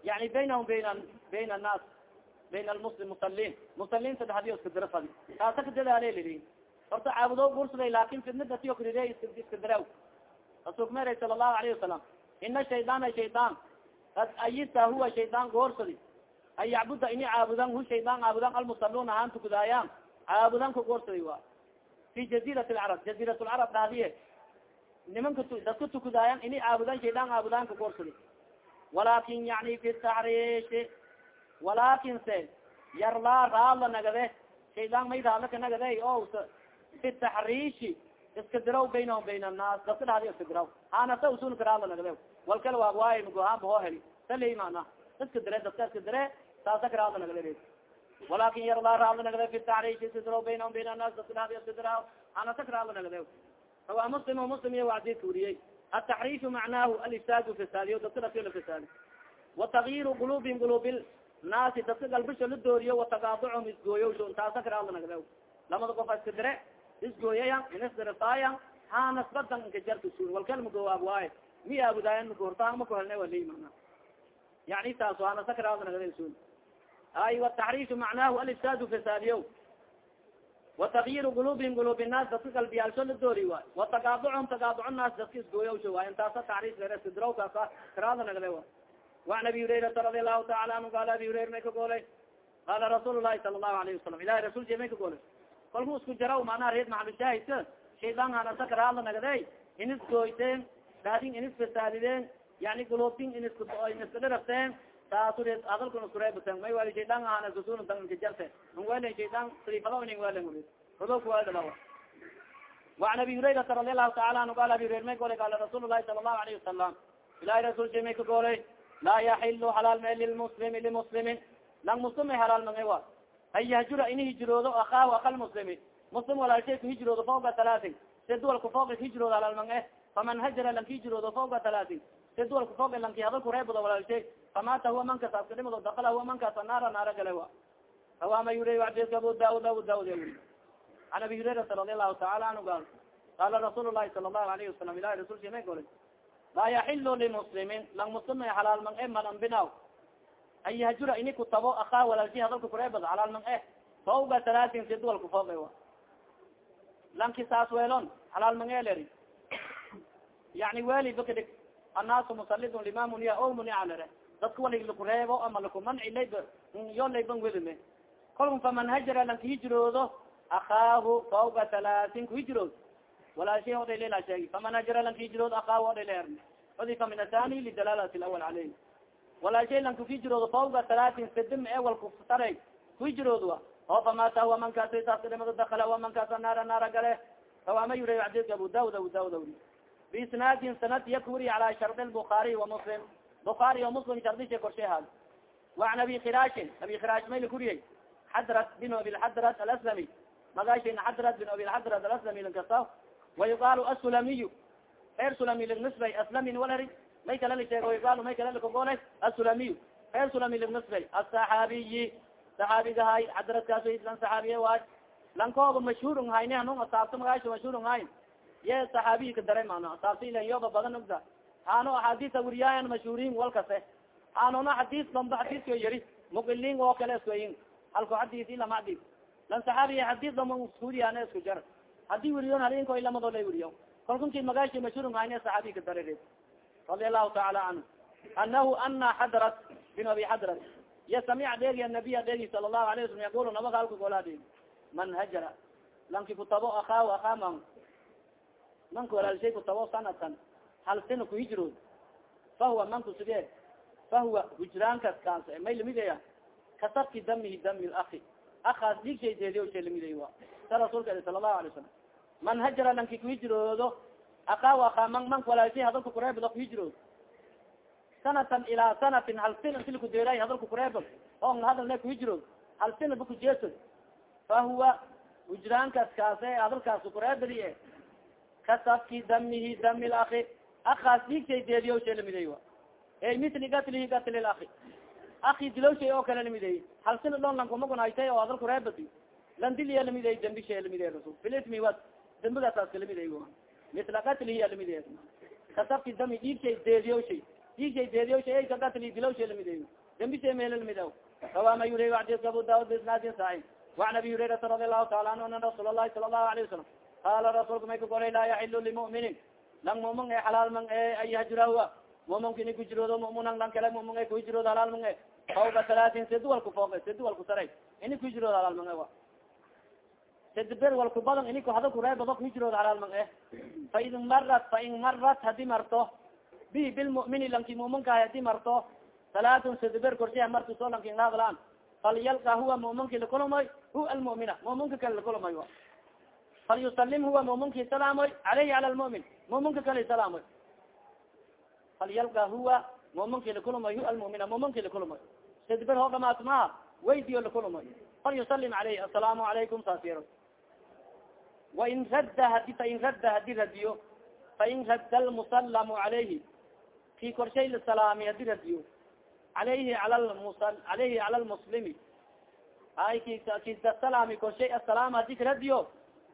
yani baynahum bayna bayna annaas bayn almuslim musalin musalin sadexdiyo iska diro fadi taasa ka dadaale lidi horta caabudo guursaday laakin fidnadatiyo karide iska diraw rasuulka meray sala allahu alayhi wasalam ina shaydaana shaydan kad ayisa huwa shaydan goorsadi an yacbuda ini caabudan hu shaydan caabudan almusaluna haan tukudaayan caabudan ka goorsaday wa fi jazirat lcarab jazirat lcarab dhaadiye nimanka dadka tukudaayan ini caabudan shaydan caabudan ka goorsadi walakin yani fi taxriishi walakin se yarlaa raadla nagade shaydan may raadla ka nagade o fi taxriishi iska diraw baynahum bayn annaas dadka dhadi iska diraw hanasa usulka raadla nagade. Wal kala waa waay magohaanba hoo heli. Sali mana iska dire dadka iska dire taasa ka raadla nagade walakin yarlaa raadla nagade fi iska diraw baynahum bayn annaas dadka dhadi iska diraw hanasa ka raadla nagade. Rawa muslim muslim iya wacdid kuriyey ataxriishu macnaahu alistaadu fasaadiyo dadka dhafyo la fasaadi watagyiru qulubihim qulubi naasi dadka galbisho la dooriyo watagaaducum isgooyowsho taasa karaadla nagde lamada qof iska dire isgooyayan inisdirifaayan hanas badan inka jarka sun walkal magowaab waaye mi aabudaayan makahortaan makahelna wali mana yani taas hanasa karaadla nagde sun ay wataxriishu macnaahu alistaadu fasaadiyo watagyiru qulubihim qulub naas dadka galbiyaalsho la doori waay watagaaducum tagaaduc naas dadka isgooyawsho waay intaasa taxriis nagde wa وan abi hurairaa radi alahu taala anhu qaala abi hurayra may ka goolay qaala rasuul lahi sala lahu alayhi wasalam ilahi rasul may ka goolay kalku isku jaraw manaa reed maxalushaahid shaydan anasakaraadla nagade inis goyteen daadin inis fasaadideen yani gulubtin inisku inisku dhirafteen taasu reed adalkun isku reebteen may wali shaydan ahanasusuna dan inka jarte ang welen shaydan srifada ning welen uli hodowka waadalawa وan abi hurairata radi alahu taala anhu qaala abi hurayra may golay qaala rasuul lahi sala lahu alayhi wasalam ilahi rasul may ka goolay laa yaxilu halaal ma lilmuslimi limuslimin lang muslim ay halaal mange wa an yahjura ini hijroodo akaahu akal muslimi muslim walaalshay ku hijroodo fawga talaatin se duwalku fooga hijroodo halaal mange faman hajara lanka hijroodo fawga talaatin se duwalku fooga lanki hadalku reebado walaalshay famata huwa mankas aska dhimado dakala huwa mankaas naara naara gale wa awama yura adika abu daud abu daud an abi hurairata radi allahu taala anhu gaal qaala rasuul lahi sala allahu alayhi wasalam ilahi rasulki may golay laa yaxilu limuslimin lang muslimay halaal mang e manan binaw an yahjura ini kutabo akaa walaalsi hadalka kureebado halaal mang e fawga talaatin si duwalku fooga lanki saas weelon halaal mang e leri yani weli bakadig annaasu musalidun lima muniya o munia lere dadka walig lakureebo ama lakumanci layba yo layban wedime kolka faman hajara lanka hijroodo akaahu fawga talaatin ku hijrood walaashay oday lela sheegi faman hajara lanka hijrood akaaw oday leer cudifa min athani lidalaalati lawal caleyh walaashay lanka kuhijroodo fawga talaatin sadim e wal kutaray kuhijroodwa oo famata huwa mankaasa saasdhimado dakala huwa mankaasa naara naara gale kawaama yuri xadidka abu daud abu daud wri biisnaadin sanad yakuri cala shardi lbukaariy wa muslim bukaari o muslim shardisha korshay haad waan abi khirashin abi khirash may lakuriyey xadrat bin abilxadrat alaslami magashin xadrat bin abilxadrat alaslami lankasa wayuqaalu asulamiyu reer sulami lignisbay aslamin walari may kala la sheego wayuqaalu may kala lakogole asulamiyu reer sulami lignisbay asaxaabiyi saxaabigahay xadradkaas lan saxaabiye waay lankooba mashhuurun hayne hanun asaabto magaasha mashhuurun hayn ye saxaabiyi ka dare mano asaabta ilan yoba badan ogda hano axaadiisa weriyaayan mashhuuriin walkase hanona xadiis damba xadiisko yari muqiliin oo kale iskoyin halko xadiis ilama xadiis lan saxaabiya xadiis damba iskuuriyaan isku jar haddii weriyon halinko ilamado la weriyo kalkunki magaashi mashhuurun hayne saxaabiyi ka dare radia allahu taala canhu anahu ana xadrat bin abi xadrat ya samic dheegi anabiy dheegi sala allahu alayh wasalam yaqulu nabaka halka golaa dheegi man hajara. Lanki kutabo akaaw akaaman manka walaalshay kutabo sanatan hal sina kuhijrood fahuwa manku sige fahuwa hujraankas kaas may lamidaya kasabki damihi dami laki akaas deediyo shay lamiday wa sa rasuulka eli sala allahu alay wasalam man hajara lanki kuhijroodo akaaw akaa man manka walaalshay hadalka kureebdo kuhijrood sanatan ilaa sanatin hal sin inti lakudeeray hadalka kureebo on hadal ne kuhijrood hal sina ba kujeesod fahuwa hujraankas kaase hadalkaas kureebadiye kasabki damihi dami laki akaas dhiigshay deediyo shay lamiday wa ey mitli gatlihi gatli laki aki dilow shay oo kale lamiday hal sina dhon lankumagunaytay oo hadal kureebadi landiliya lamida dambisha lamidee bilismi wa dambigaasaska lamida mitla katlihiya lamidee kasabki dami dhiigshay deediyowshay dhiigshay deediyowshay ay kakatli dilawshay lamidee dambishay meela lamida rawa ma yuri xadiska abu daud bisnaadin saxi وan abi hurairata radi alahu taala anhu ana rasuul lahi sala lahu alayه wasalam qaala rasuulka may ka golay laa yaxilu limuminin lang mumin e halaal man e ayhajurahua muminka ini kuhijroodo mumunan lang kale mumin e kuhijroodo halaal man e. Fawka talaatin si duwal ku fooq si duwal ku saray ini kuhijroodo halaal man e wa ber walku badan ini hada kureebado kuhijiroodo halaal mang e fa in marat fa in marat haddii marto. Bihi bilmumini lanki muminkaah haddii marto. Talaatun sedi ber korshiha martu soo lanki naadlaan falyalqa huwa muminki lakulumay hu almumina muminka kale lakulumay wa. Falyusalim huwa muminki salaamoy alayhi cala lmumin muminka kale salaamoy falyalqa huwa muminki lakulumay hu almumina muminki lakulumay sidber hoo dhamaat maha waydiyo lakulumay falyusalim alayhi asalaamu alaykum saasiro wain radda hadi fain radda hadi radiyo fain radda lmusalamu alayhi ki korshay lasalaami hadi radiyo alayhi ala lmusa alayhi cala lmuslimi ay kisalaami korshay asalaam hadi karadiyo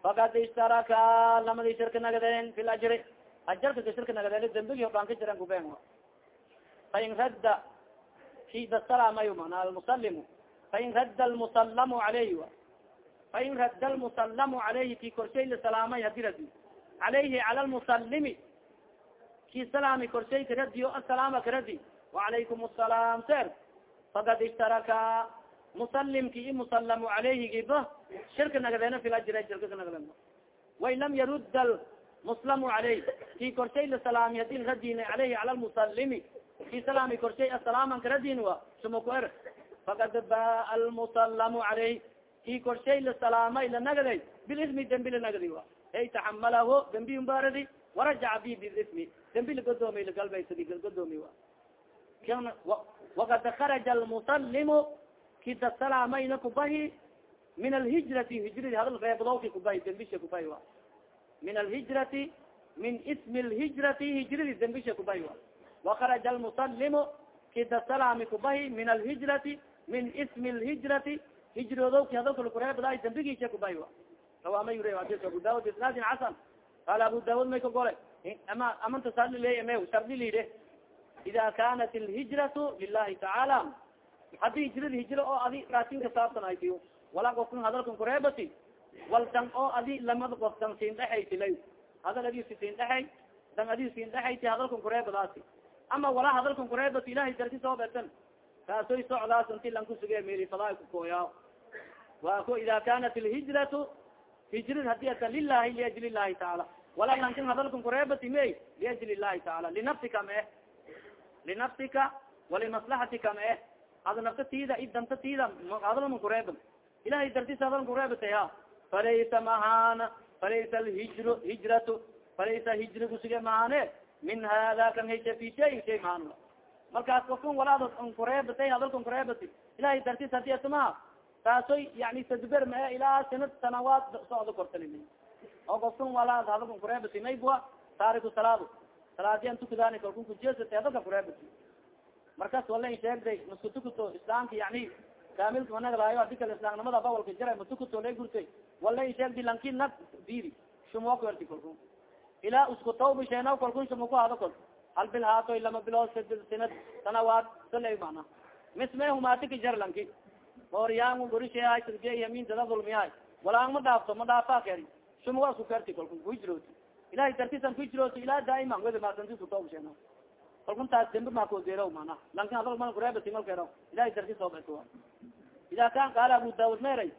fakad ishtaraka lamadi shirka nagadeen fi lajri ajarka ka shirka nagadeen dambigi hodhaan ka jiran kubeen fain radda kida salaamayo mana almusalimu fain radda almusalamu alayhi fain radda lmusalamu alayhi ki korshay lasalaamay hadi radi alayhi cala lmusalimi ki salaami korshay ka radiyo asalaama ka radi waalaykum asalaam ser fakad ishtaraka musalimki i musalamu alayhigiba shirka nagadeena fila jira shirkaka nagade way lam yarudda muslamu alayh ki korshay lasalaami hadi radina alayhi cala lmusalimi ki salaami korshay asalaaman ka radin wa sumaku er fakad baa almusalamu alayh ki korshay lasalaamay lanagaday bilismi dembi lanagadi wa ay taxamalahu dembi umbaradi warajaca bi bilismi dembi lagodoomiy lagalbaysadi godoomi wa wakad kharaja almusalimu kita salaamayna kubahi min alhijrati hijradi hadal reebdowki kubahi dembisha kubahi wa min alhijrati min ismi lhijrati hijradi dembisha kubahi wa wakaraja almusalimu kita salaami kubahi min alhijrati min ismi lhijrati hijrodowki hadalka lakureebdaay dembigiisa kubahi wa rawaama yure adis abu daud isnaadin xasan. Qaala abu daud may ka gole ama amanta saliley me shardi liide ida kanat alhijratu lilahi tacaala haddii hijrada hijro oo adi raasin kasaabsan aytiyo wala kofkan hadalkan kureebati wal dan oo adi lamada kof dan siin dhexaysilay hadal adi siin dhexay dan adi siin dhexayti hadalkan kureebadaasi ama wala hadalkan kureebati ilahay darti soo besan kaasoy socdaas inti lan kusuge meri fadaa kukooya wa ko ida kanat alhijratu hijrad haddii ata lilahi liajli llahi tacaala wala lankin hadalkan kureebati me liajli llahi taala. Linafsika ma eh linafsika walimaslaxatika ma eh ada nafta tida i danta tida hadalman kureeban ilahay dartis hadaln kureebatay ha falaysa mahana falaysa alhijru hijratu falaysa hijrigu sige mahane. Min hada kan hesha fi shayin shay mahan markaas kofkan walaad kureebatay hadalkan kureebati ilahay dartis haddii asmaha taasoy yani tadber ma e ilaa sanad sanawaad socdo kortalimi oo kofkan walaad hadalkan kureebati maybua taariku salaado salaadiyan tukadaani kalkun kujeesata hadalka kureebati markas wala sheegday masku tukuto islaamka yani kaamilka managalaayo adi kale islaamnimada bawalka jara matukuto la gurtay. Wala sheegdi lanki nag diri shumo kuerti kalkun ilaa isku tawbisheenaw kalkun shumo ku hado kol hal bil haatoy lama bilood sanad sanawaad sala mana misme jar lanki ooryaang gorishehay sirge yamin dada dulmiyahay walaang ma dhaafto ma dhaafa keri shumo waa isku kerti kalkun kuhijrooti ilahay dartisan kuhijrooti ilaa daaiman wedi maasanti isku tawbisheena kalkun taas dembi makodeero mana? Lankin hadal mal kureebati malkero ilahay darti soobeto ida kan qaala abu daud meray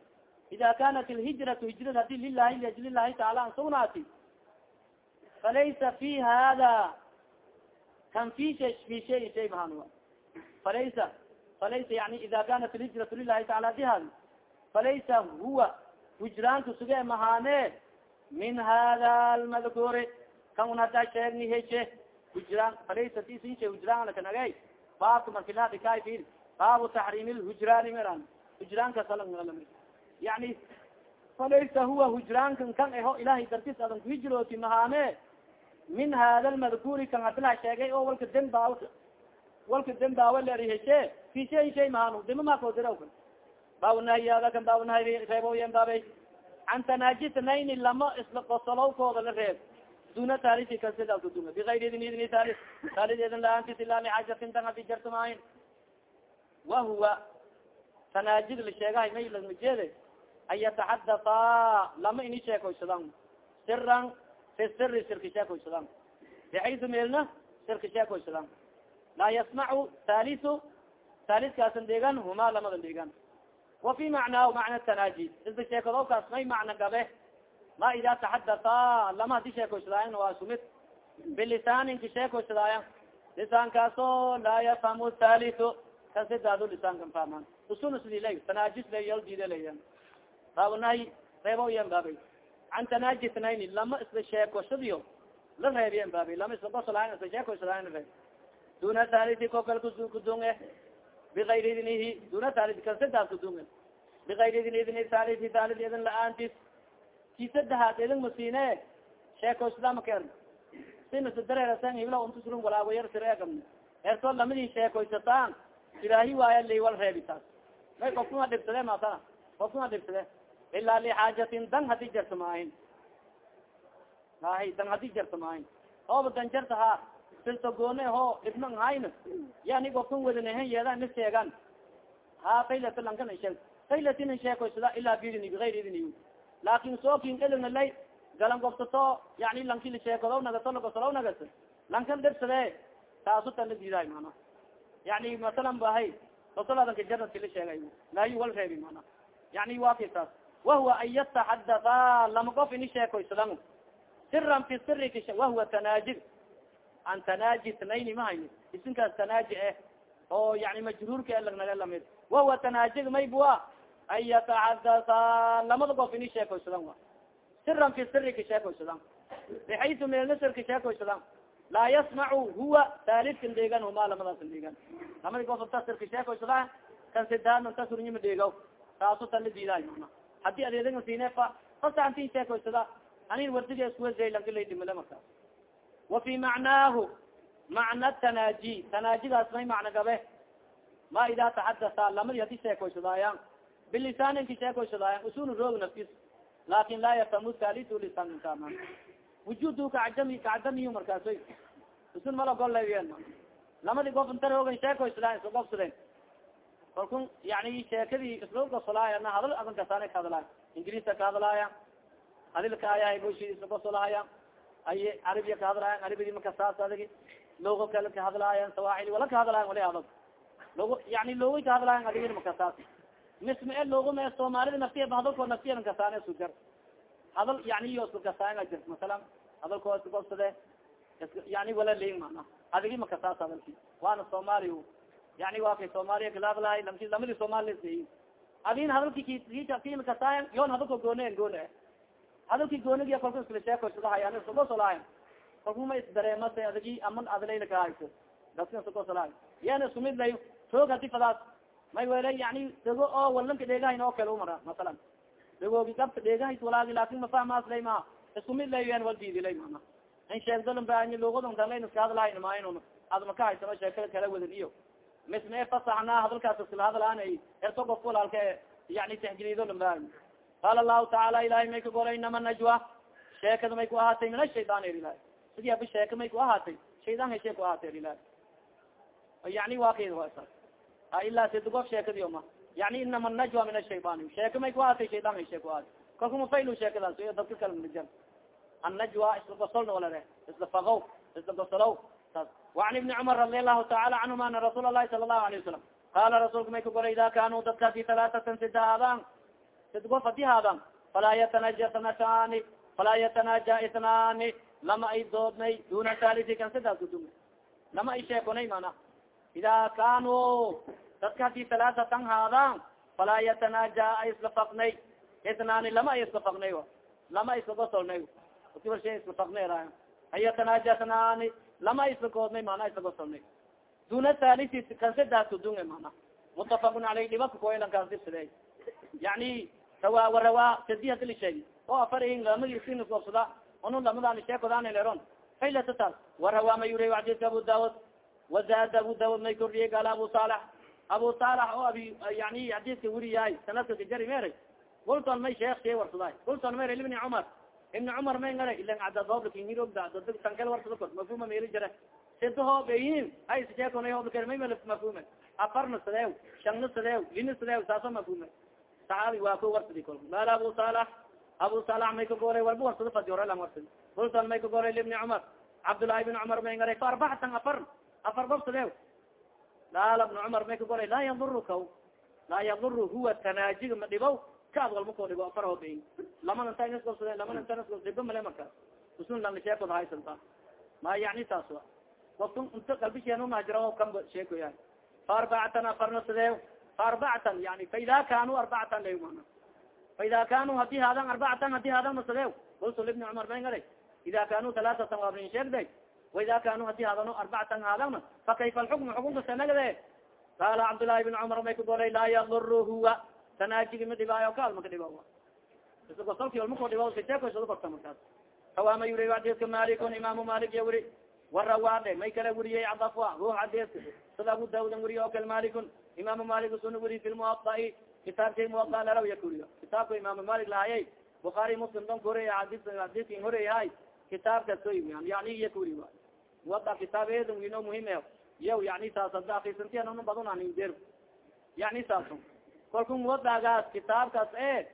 ida kanat alhijratu hijrad haddii lilahi liajli llahi taala an sugnaati falaysa fi hada kan fi shay fi shayin shay mahan falaysa falaysa yani ida kanat alhijratu lilahi taala dihad falaysa huwa hijraanka suge mahane min hada almadkuri kan un hadaa sheegni heshe hujraan falaysa tisinse hujraan kanagay baabka markiladikaay fir baabu taxriim lhujraani meran hujraanka salalami yani falaysa huwa hujraankan kan eho ilahay dartis adan kuhijrooti mahane min hada lmadkuri kan hadila sheegay oo walka dembaaw walka dembaawe leri heshe fi shay shay mahano dima makodira baabnahiyada kan baabnahay reeboyen baabay can tanaajisnayni lama isla qosolowkooda la reeb duna taalisi kasidaduduma bigayri idin idni taalis taalideedin laantis ilaa lixaajatin tan hadi jartamahin wahuwa tanaajid la sheegahay may lamajeede an yataxadataa lama ini sheekoysadaan siran fi siri sirka sheekoysadaan bixaydu meelna sirka sheekoysadaan laa yasmacu taalisu taaliskaasan deegan huma lamadan deegan wa fi macnaahu macna tanaajid isla sheekadowkaas may macna gabe ma ida taxadataa lama hadi sheekoysadaayan waa sumid bilisaaninka sheekoysadaayan lisaankaasoo laa yafhamu thalitu kan sidaado lisaankan fahmaan usun sidila tanaajis la yal diida layan baabnahy reeboyan baabay can tanaajisnayni lama isla sheekoshadiyo la reebiyen baabay lama isla gosolahan isla sheekoysadahan reeb duna thaliti ko kal kudung eh bigayri idnihi duna thaliti kan sidaas kudung bigayri idni thaliti thalit idin la'aantis ki sadahaad idin masine sheekoysada maker sinasa dareerasan hibla untusurun walaawayar sireegam eertood lamadii sheekaysataan ilaahi waaya liwal reebi taas may kofkuma dhibsade masana kofkuma dhibsade ilaa lixaajatin dan haddii jarta maahin ahi dan haddii jarta maahin ooba dan jarta silta goone ho dhibman hayna yani kofkan wadanahen yeeda na sheegan ha faylata lankan sheeg faylatin sheekoysada ilaa biidini bigayri idini laakin sookin elina lay galan gobsato yani lanki la sheekado nagato lagosolo nagas lankan dhibsade taasu tan diidaay mana. Yani masalan bahay gosoladanka janadki la sheegay laayi wal reebi mana. Yani waa kay taas wahuwa an yataxadatha lama qof ini sheekoysadan siran fi siri wahuwa tanaajid an tanaaji tnayni mahayni isinkaas tanaaji eh oo yani majruurka e lagnaga la mid wahuwa tanaajid maybua an yataxadatha lamada qof ini sheekoysadan wa siran fi siri ka sheekoysadan bixaysu meelna sirka sheekoysadan laa yasmacu huwa taalidkan deegan huma lamadaasan deegan lamadi qof ta sirka sheekoysada kan sidaadna ta surnyima deegaw taaso tan la diidaay mana haddii adeedaga siine fa fasaantin sheekoysada anin wardiga iskuwazaylankaladhimile markaas wa fi macnaahu macna tanaaji tanaajidaas may macna gabe ma idaa taxadasa lamadi haddii sheekoysadaayaan bilisaaninka sheekoysadaayaan usul roog naftis laakin laa yafhamu talitu lisaankaama wujudu kacajami kacajamiy markaasoy usul mala goleyen lamadi gof inta roogan sheekoysadayan isla gobsadeen kalkun yani sheekadii isla gosolaayana hadal adan kasaana ka hadlaaya ingiriiska ka hadlaaya hadilka ayahay bushi isla gosolaaya ay carabiya ka hadlaayan carabidi makasaas adagi. Logo kale ka hadlaayan sawaaxili wala ka hadlaayan wali adag logo yani logoy ka hadlaayan adigina makasaas misma e logo me soomaalida naftiya hadalko naftiya kasaan sujar hadal yani iyo isla kasaan jirt masalan hadalkoo iska gobsade yani wala leyin mana adigi makasaas hadalki waana soomaali yani waa kay soomaaliya galaaqlahay lamki lamadii soomaliya adin hadalki kilkasaayan yon hadalko goone goone hadalki goonigiya kalku iskala sheekoysadahay ani isagosolahay kalku ma isdareemase adigi ama adlayla kahayso daska isagosolahay yana isku mid lay roog hadi fadaas may wele yani dego oo walanka dheegahayn oo kale umara masalan. Degoogi gabta dheegahays walaagi laakin mafahmaas lay ma isku mid lay yan wal diidilay mana in sheegdaln baany lugadon kanlayn iska hadlahayn maayn ad maka haysano sheekada kala wadan iyo. Misna e fasaxnaa hadalkaas iskala hadlaan erto gofka walaalka yani tahjilido lambaayo qala lahu taala ilahay may ka golay inama najwa sheekada may ku ahaatay min ashaytaan er ilahi sidi abi sheeka may ku ahaatay shaydan heshe ku ahaatay er ilahi yani wa kayd hosa a ilaa sidugof sheekadi ma yani inama najwa min ashaytaan sheeka may ku ahaatay shaydan heshe ku ahaatay kalku mafayl sheekadaas iyo dadka kala manajal annajwa isla gosolna walare isla faqow isla gosolow saas wacan ibni cumar radi allahu taala canhuma ana rasuul alahi sala allahu alayh wasalam qala rasuulka may ka golay ida kanuu dadkaasi talaatatan sida adan sid gof adi haadaan falaa yatanaja sanatani falaa yatanaja itnaani lama ay doodnay duna halisi kan sidaas kuduma lama ay sheekonay mana ida kanuu dadka haddii talaatatan haadaan falaa yatanaja ay isla faknay itnaani lama ay isla faknay lama isla gosolnay kiwal shay isla faknay ay yatanaja itnaani lama isla koodnay mana isla gosolnay duna halisi kan sidaas kudunga mana mutafakun aleyh dhibaka koelankaas dibsade yani rawa warawa sadi hadi la sheegi oo afarahin lamagisinsgobsada onu lamadan sheekodaanleron faylata taas warawa ma yuriy xadidka abu daud wazada abu daud may kordhiyey gaala abu salax abu salax oo abi yani xadiidka weriyahay sanadka kajari meray kulton may sheekh shee warsaday. Kulton mer ibni cumar. Ibni cumar may ngara ilan cadadooblakingirogdatankal warsada kor mafhuma meri jare. Sidaho bayin ay sheekona hoblakar may mal mafhume afarna sadeew shanna sadeew lina sadeew saaso mafhume saxaabi waa ko warsadi kol maala abu salax abu salax may ka goolay walba warsado fadiorelan warsadi. Kulton may ka goolay libni cumar cabdullahi ibni cumar may ngaray fa arbacatan afar afar gob sadeew. Laala ibni cumar may ka golay laa yaduruka laa yaduru huwa tanaajiga ma dhibow? Kaad walma koo dhibo afar hobayin lamana inta nasgobsade lamana inta nasgob dhibo male marka. Usun lang sheekod haysanta ma yani saas wa waftu inta qalbisheenumahjira kan sheekoya fa arbacatan afarna sadeew. fa arbacatan yani fa ida kanuu arbacatan la mana fa ida kanuu haddii haadan arbacatan haddii haadan masadeew kultu libni cumar may ngaray ida kanuu talaatatan waabrin sheegday waida kanuu haddii haadano arbacatan haadana fa kayfa alxukmu xukunka sanagade qaala cabdullahi bn cumar may ka golay laa yaduru huwa tanaajigi ma dhibaayo kaal maka dhiba gosolki walma ko dhiba siteekoysada korta markaas rawaama yuri adidka malikun imaamu malik ya wuri warawaade may kala weriyey cadafwa ruux adidka sida abu daawudan weriye oo kale malikun imaamu malik suna weriy fi lmuwaai kitaabkay muwaa laraw ya kuriyo kitaabka imaamu malik lahayay bukaari muslim don korey adidkin horeyahay kitaabka soy yani iya kuri muwaa kitaab edan wino muhiim yaw yani saas ada akisantiyanuna badun aninjer yani saaso kolku muwadagaas kitaabkaas e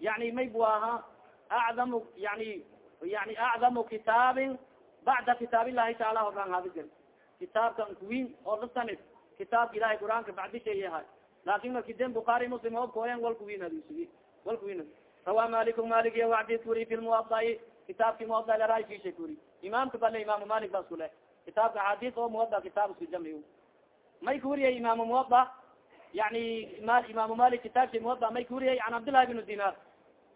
yani may bu aha acdamu yani yani acdamu kitaabin bacda kitaab illahi taala horan hadigel kitaabkan kuwin oo lasanid kitaabka ilahay qur'aanka bacdishayahay laakin marki den bukaari muslim oo kooyan wal kuwin hadisugi wal kuwin rawa malik malik iya wacdi kuri fi lmuwadai kitaabki muwada laraisisha kuri imaamka bale imaamu malik bas kule kitaabka axaadiis oo muwada kitaab isku jamci may ka wariyay imaamu muwada yani imaamu malik kitaabki muwada may ka wariyay an cabdillahi bn dinar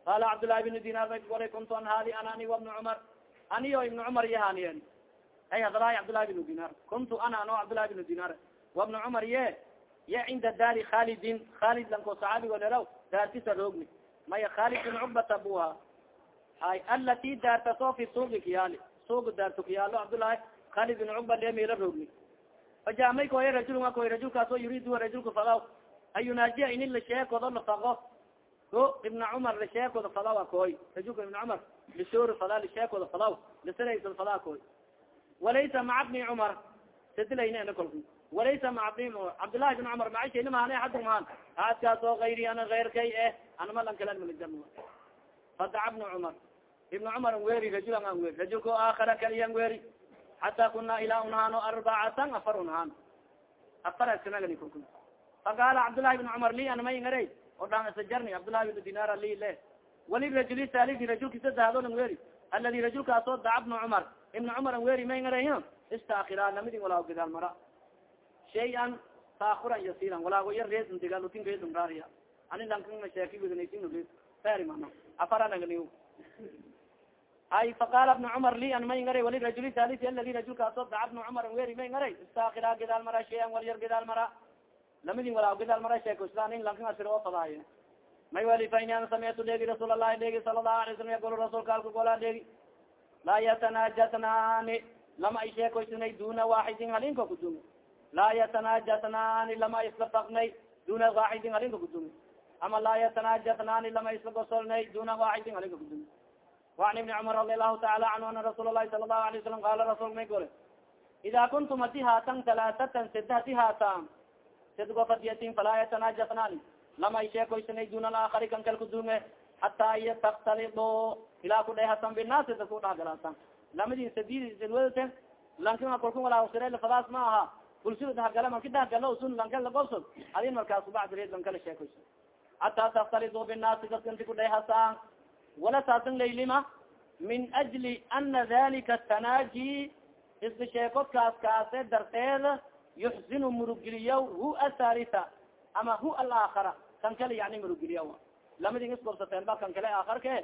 qala cabdillahi bn dinar may kagoray kuntu an ana ani wabnu cumar. Aniyo ibnu cumar iyahaniyen ay hadalaay cabdillahi bn dinar kuntu ana ano cabdillahi bn dinar wabnu cumar ye ye cinda daari khalidin khalid lanko saxaabi waleraw daartisa roogni maya khalid bin cubata buha hay alati daarta soo fi suugi kiyaali suuga daarto kiyaalo cabdullahi khalid bin cuba le mila roogni faja may koya rajul a koy rajulkaas oo yuriid rajulka fadaw an yunaajiya inin la sheekodo lafaqo o ibna cumar la sheekooda fadaw a koy rajulka ibna cumar lishoori fada lisheekooda fadaw lisiraysa fadaa koy walaysa maca bni cumar sadilayna ina kolku walaysa maca bni cabdillahi bin cumar macashayna mahan axadu mahan aadkaas oo ayri ana keyrkay eh anama lan kala malija fadaca bna cumar ibna cumar an weeri rajulan an weeri rajulka o aakhara kaliya an weeri xata kuna ilaa unhaano arbacatan afar unhaan afar askanagani kulku faqaala cabdullahi bn cumar li anamay ngara o dhan isajarni cabdullahi bn dinar li le wali rajuli salisi rajulki sadahadon weri aladi rajulkaasoo daca bna cumar ibna cumar an weri may ngaray istakira lamidin walaa gidaal mara shay-an taakuran yasiran walaago yar reesan digalutin reesan raariya. Ani lankana sheeki wedanaysin rees feri mana afaranagni ay faqala bna cumar li an may ngaray walirajuli thalisi aladi rajulkaasoo daca bna cumar weri may ngaray? Istakira gidaal mara shay-an wal yar gidaal mara. Lamidin walaago gidaal mara sheeko islaan in lankan asir oo fadaaye. May wali fa ini an samictu dheegi rasuul allahi dheegi sala allahu alay salam yaqul rasuulka alka golaa dheegi laa yatanajasnaani lama ay sheekoysnay duna waaxidin halinka kudumi laa yatanajatnaani lama isla baknay duna waaidin alinka gudumi ama laa yatanajatnaani lama isla gosolnay duna waaidin alinka gudumi wacan ibni cumar radi allahu taala canhu ana rasuul lahi sala lahu alay salam qaala rasulka may gole ida kuntum hadi haatan alaasatan sed hadi haatan sed gofadiyatin falaa yatanajatnaani lama isheekoysanay duna laakari kan kal kudume hataa iyo taktalido ilaa kudhehasan binaasi dadkudhahgalasan lamadin sadid wadaten lankin akulkun walahusirelfadaas ma aha bulshada dhahgala marki dhahgalo sun lankan lagobsod adin markaas kubacdireed lan kala sheekoysa hataa taktalido binaasi dadka inti kudhehasan wala taasan laylima min ajli ana dalika tanaaji isla sheekodkaas kaase darteed yuxsinu murugiliya hu athalitha ama hu alaakhara kan kale yani murugiliya lamadin isgobsateen ba kan kale aakarke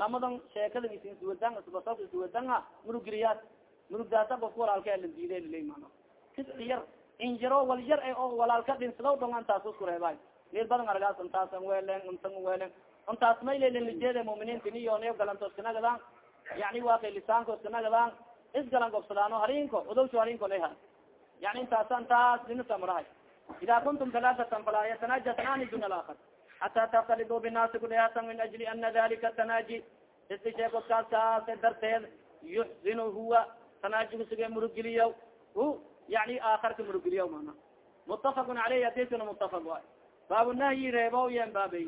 lamadan sheekadan isinswadan isbasok iswadanga murugiliyaad. Murugdaasa ofka walaalka la diiday lilay mana kiski yar injiro wal yar oo walaalka dhinsadaw dhong antaas isku reebay meel badan argaas intaasan weelen intan weelen. Intaas maylelijeede muminiinta niyonayo galanto iskanagadan yani waakay lisaanko iskanagadan isgalan gobsadaano harinko udawsho harinko leha yani intaasa intaas dinasamarahay ida kuntum talaatatan falaa yatanajasnaani duna alaakhar hataa taktalidu binaasi kudhehasan min ajli ana dalika tanaaji. Isti sheekodkaas kaase darteed yuxsinu huwa. Tanaajigu sige murugiliya hu yani aakarka murugiliya mana mutafaqun aleyh hadiskana mutafaq waay baabu nahyi reebo yen baabey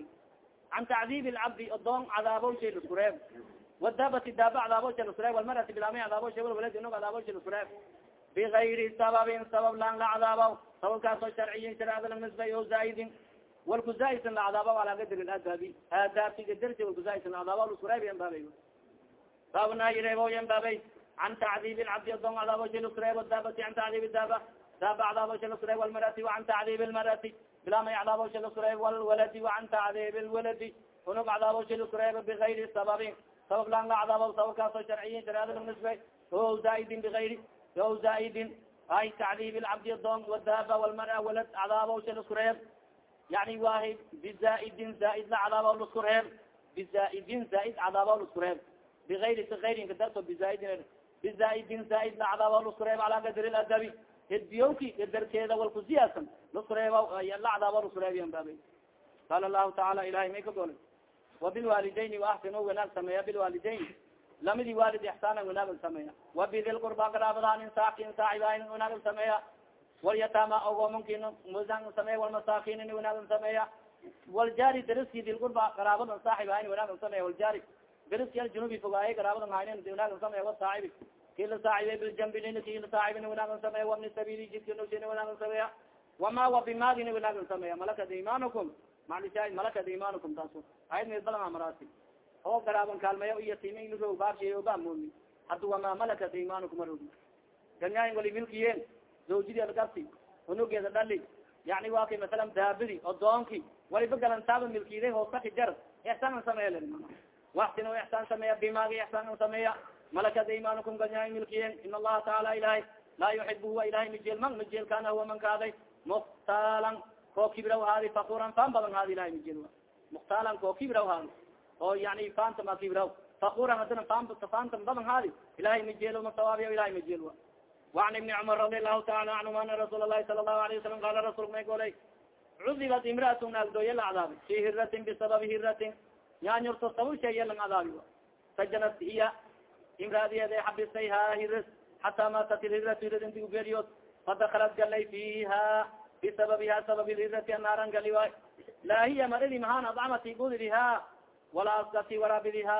can tacdiib lcabdi odoon cadaabo shay lasku reeb wadabati daaba cadaabo shay lasku reeb walmarati bilaamay cadaabo shay walwaladi nog cadaabo shay lasku reeb bigayri sababin sabab lang la cadaabo sababkaasoo sharciyin sharcada lang nisbay o zaaidin walku zaaidsan la cadaabo ala gadir adabi aadaabtiga darsi walku zaaidsan la cadaabo lasku reeb yan baabay baabu nahyi reebo yan baabay can tacdiib shay lasku reeb wadabati can tacdiib daaba daaba reeb walmarati wa can tacdiib lmarati bilamay reeb walwaladi wa can tacdiib lwaladi unug reeb bigayri sababin sabab lang la cadaabo sababkaasoo sharciyin shareada lang nisbay o zaaidin bigayri o zaaidin ay tacdiib lcabdi odoon wadaaba walmara walad lasku reeb yani wahi bizaaidin zaaid la cadaabo lasku reeb bizaaidin zaaid cadaabo lasku reeb bigayri sigayrinka darto bizaaidin bizaaidin zaaid la cadaabo lasku reeb calaa qadri ladabi ediyowki darkeeda walku siyaasan lasku reeb la cadaabo lasku reebiyan baaba qaala lahu tacaala ilahay may ka golay wabilwaalidayni waaxsinu wanaag sameeya bilwaalidayn lamidii waalid ixsaana wanaag sameeya wabidilqurba qaraabadahanin saakin saaxibahin wanaag sameeya walyatama ogoomankin wanaag sameeya walmasaakiinin wanaag sameeya waljaari dariski dilqurba qaraabadan saaxibahayn wanaag sameeya waljaari dariski aljunubi fogaaye qaraabadan haynin wanaag sameeya wasaaxibi kila saaxibe biljambinin kila saaxibin wanaag sameeya wabni sabili jidka noshin wanaag sameeya wama wabimaagin wanaag sameeya malakat imanukum malisha malakat imanukum taaso ayad mid badan amaraasi oo garaaban kaalmeeya iyatimin ro baabsheyoba moomi hadu wama malakat imanukum arogi ganyahin wali milkiyeen zawjidi algabti unugeeda dhali yani waa kay masalan daabidi odoonki waliba galantaaba milkiday hoosaki jar ixsaan sameeya waxsin ixsaan sameeya bimaagi ixsaan sameeya malakat imanukum ganyahin milkiyeen in allaha taala ilahay laa yuxib huwa ilahay mijeel man mijeel kana huwa man kaaday muktaalan koo kibraw haadi fakuran faan badan haadi ilahay mijeel muktaalan koo kibraw haadi oo yani faanta ma kibraw fakuran hadina faan faanta badan haadi ilahay mijeel masawaabiya ilahay mijeel wa وan iبni cmar radi alahu taala anهuma ana rasuul الlahi sala الlahu alayه wasalam qala rasulka may golay cudibat imraat naagdooya la cadaabi fi hiratin bisababi hiratin yaanyurto sabab sheeya lang cadaabi sajanat iya imraadiyeeda xabisay ha hirs xataa maatat ilhiratu hirad inti ugeeriyood galay fiha bisababiha sababi lhirati anaaran gali waay. Laa hiya maridi mahaan adcamati gudiriha walaa askati waraabidiha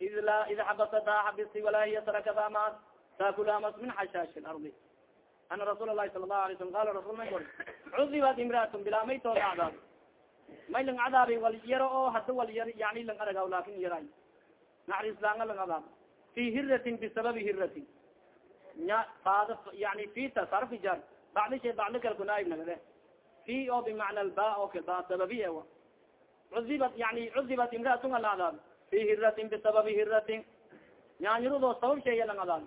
id la id xabasatha xabisi walaa hiya tarakada maas. Taakulamas min xashaashi lardi ana rasuul lahi sala lahu alay slam qala rasul may gori cudibat imraatun bilaa may tooda cadaab may lang cadaabi wal yaro oo hada wal yar yani lang aragaw laakin yaray naxariislaanga lang cadaab fi hiratin bisababi hiratin faad yani fita sarfi jar bacdi shay bacdi kal kunaayib nagade fi oo bimacna alba o ka ba sababiya wa cuzibat yani cuzibat imraatun aladaab fi hiratin bisababi hiratin yaanyurudoo sabab sheeya lang adaab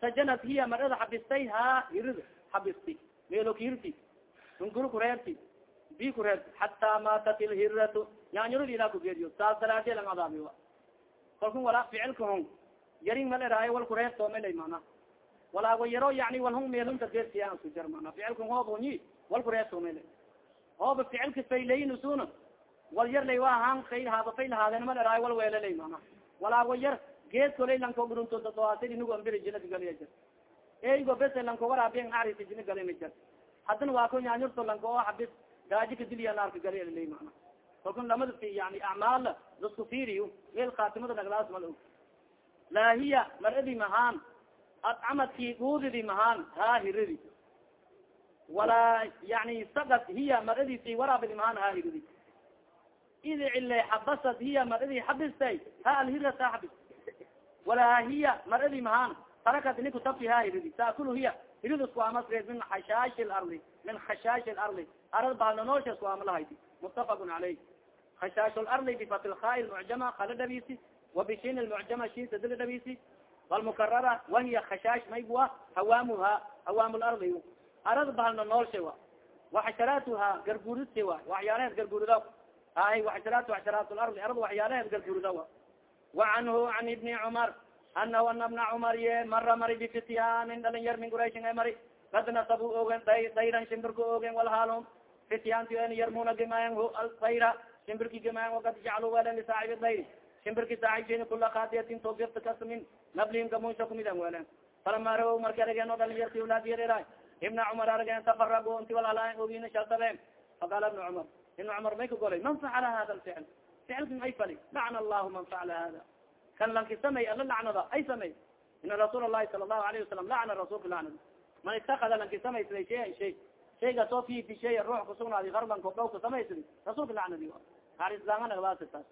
sajanat hiya marada xabistay ha hirid xabisti meelo kahirti dunkuru kureerti bi kureerti xataa maatat ilhiratu yaanyurudi ilaa kugeeriyo saas daraadee lang adaabi wa kalkun wala ficilka hon yarin mal eraayo wal kureertoomela mana walaago yaro yani walhun meelunta geersiya isku jar mana ficilka hoobonyi wal kureertoomela hooba ficilka faylayin usuna wal yar lay waa ahaan fayl haaba fayl haadeen mal eraayo wal weelalay mana walaago yar geed lanko uruntodoaasad inugu ambiri jinadi galiya jir eygo bese lanko waraabiyan arisi jina galina jar. Haddana waa ko nyaanyurto lanko oo xabis gaaji kadiliya naarka galiya lay mana kalkun lamada yani acmaal dasku fiiriyo meel khaatimada naglaas mal og laa hiya maradi mahaan adcamadki guudidi mahaan haa hiridi. Walaa yani sagad hiya maradisi waraabidi mahaan haa hiridi. Idi xabasad hiya maradi xabistay ha alhirata xabis. Walaa hiya maradi mahaan tarakat ini kutabti ha hiridi. Taakulu hiya hirid iskuamasreed min xashaashi lardi min khashaashi lardi arad bahalnonoolsha iskuamalahayti mutafaq caleyh khashaash lardi bifat lkhaa mucjama kala dhabisi wabishin lmucjama shinsa dila dhabisi walmukarara wahiya khashaash maybua hawaamuha hawaam lardi arad bahalno noolsha wa waxasharaatuha garguuridsi wa waxyaalaheed garguurida ay waxasharaat waxasharaat lardi arad waxyaalaheed garguurida wa wacanhu an ibni cumar anahu ana bna cumar ye mara mari bifityanin dhalin min qurayshin e mari kad nasabu ogen dayran shimbirka ogen walhaalum fityaanti yarmuna gemayan dayra shimbirki gemayan wakad jaclu welen lisaaxibi dayri shimbirki saaxibshin kula kaadiyatin togirta kas min nablihim gamunsha kumidan welen falama raw marki arageen o dhalin yarti ulaadiyarera ibna cumar arageen tafaragu inti walhala ogina shaltabeen faqala ibna cumar ibna cumar may ka golay man facala hada lficl ficilkan ay fali. Lacna allahu man facala hada kan lanki samey ala lacnada ay samey ina rasuul lahi sala allahu alayhi wasalam lacna rasulka lacnad man itakada lanki samaysday shayan shay shaygaas oo fi fi shay ruux kusugnaadi garban kobdhaw ka samaysdi rasulka lacnadi arislanganagbaasitaas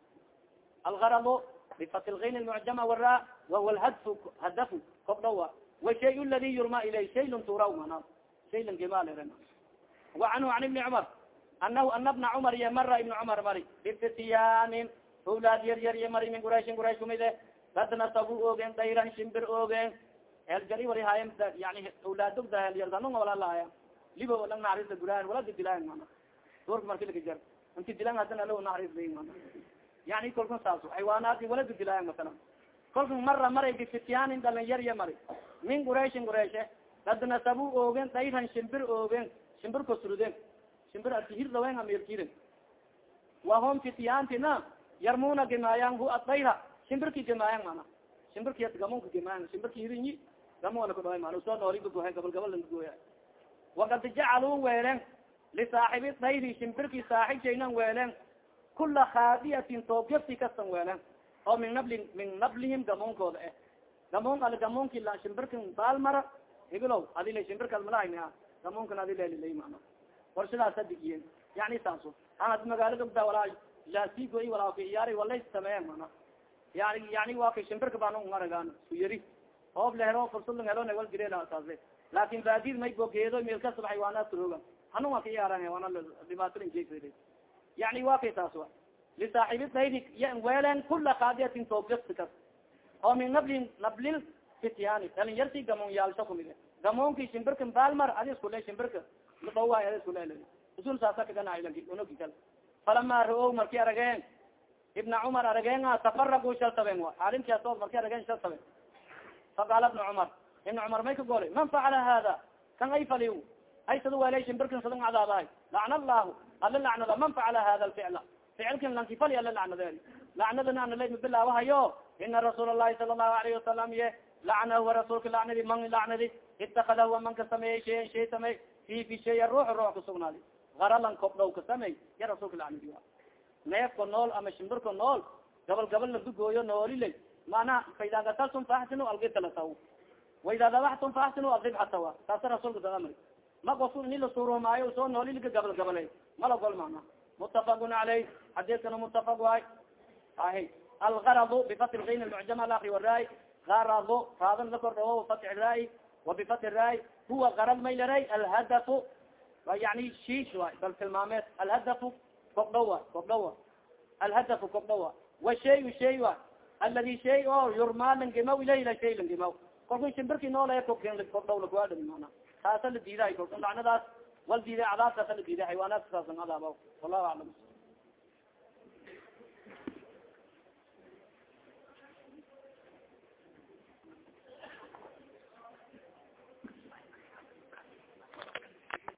algarado bifati lgayn lmucjama wara wahuwa lhadfu hadafu kobdhawa washay ladi yurma ilay shaylun turaw mana shaylan gemalere wa canhu an ibni cumar anahu ana bna cumar iyo mara ibna cumar mari. Bifitiyaanin awlaad yar yar iyo mari min qurayshin quraysh kumide kad nasabu ogen dayran shimbir ogen heelgari wali haaya yani awlaadogda heelyardanunga wala lahaya libo lang naxariista guraan wala didilayan mana doorka marki lakajar inti dilan hadana lo naxariis layin mana yani kolkan saas xaywaanaadi wala didilayan masalan kolkan mara maray bifitiyaanin dalin yar ya mari. Min qurayshin qurayshe kad nasabu ogen dayran shimbir ogen. Shimbir kasruden shimbir atihirdawen amirkiren wahom fitiyaantina yarmuna gemaayan hu adayra shimbirki gemaayan mana shimbirki gamunka gemaayan shimbirki hirinyi gamuana kudhaay mana soo nooli kagohe gabal gabal lankagoya wakad jacaluu weelen lisaaxibi dayri shimbirki saaxib shaynan weelen khaadiyatin toogafti kastan weelen oo min nabli min nablihim gamunkooda eh gamun al gamunki la shimbirkan baalmara hibilow adila shimbirkaad malahayna gamunkan adilelilay mana war sidaasa digiyen yani saaso anad magaalada ogda walaa laasigoy walaa ka iyaari sameeyan mana yani yani waa kay shimbirka baan ngaragaan su hoob lehero fursad lang helo saase laakin baadid may bogeedo meel kasaba xaywaanaadka rooga hanun waa ka iyaaran wana dhibaatolin jeegsa yani waa kay taas wa lisaaxibi dayri weelen kula kaadiyatin toogasta kas oo min nablin nablil fityaani dalin yarti gamoon yaalsha kumide gamoonki shimbirkan baalmar adi iskule shimbirka ladowa adi iskule usul saasa kaganaailanki unogi kal falama ra'o marki arageen ibna cumar arageenga tafaragu shaltaben a xaalinkiasood marki arageen shaltaben faqaala ibna cumar ibna cumar may ka golay man facala hada kan ay faliw ay sada welay shimbirkan sadan cadaabahay lacna allahu ala lacnada man facala hada lficla ficilkan lanki fali ala lacnadeeri lacnadana analay mabilaawahayo ina rasuul allahi sala allahu alayhi wasalam ye lacnahu rasuulka lacnadi man lacnadi itakadahu man ka sameeyey shayan shay samey fi fi shaya ruux ruux kasugnaadi aralan kobdhaw ka samey ya rasuulka lacnadi neefka nool ama shimbirka nool gabal gabal ladugooyo noolilay mana faida gataltum faaxsinu algitalataw waida dabaxtum faaxsinu adibxatawa taasa rasuulka daamri ma ofku ini lasuuromaayo soo noolilka gabal gabale malagol mana mutafaqun caleyh xadiiskana mutafaq waay ahi algaradu bifati lgayn lmucjama alakri waraay garado raadan la kordhawo fatxi raai wabifati raai huwa garad may laray alhadafu yani shiish waay bal tilmaameed alhadafu kobdhawa kobdhawa alhadafu kobdhawa washay shay wa aladi shay o yurmaa langimaw ilah ila shay langimaw kolku shimbirki lakuadhami mana taasa la diidahay kolku lacnadaas wal diiday cadaabtaasa la diiday xaywaanaadka saasan adaaba wallahu aclam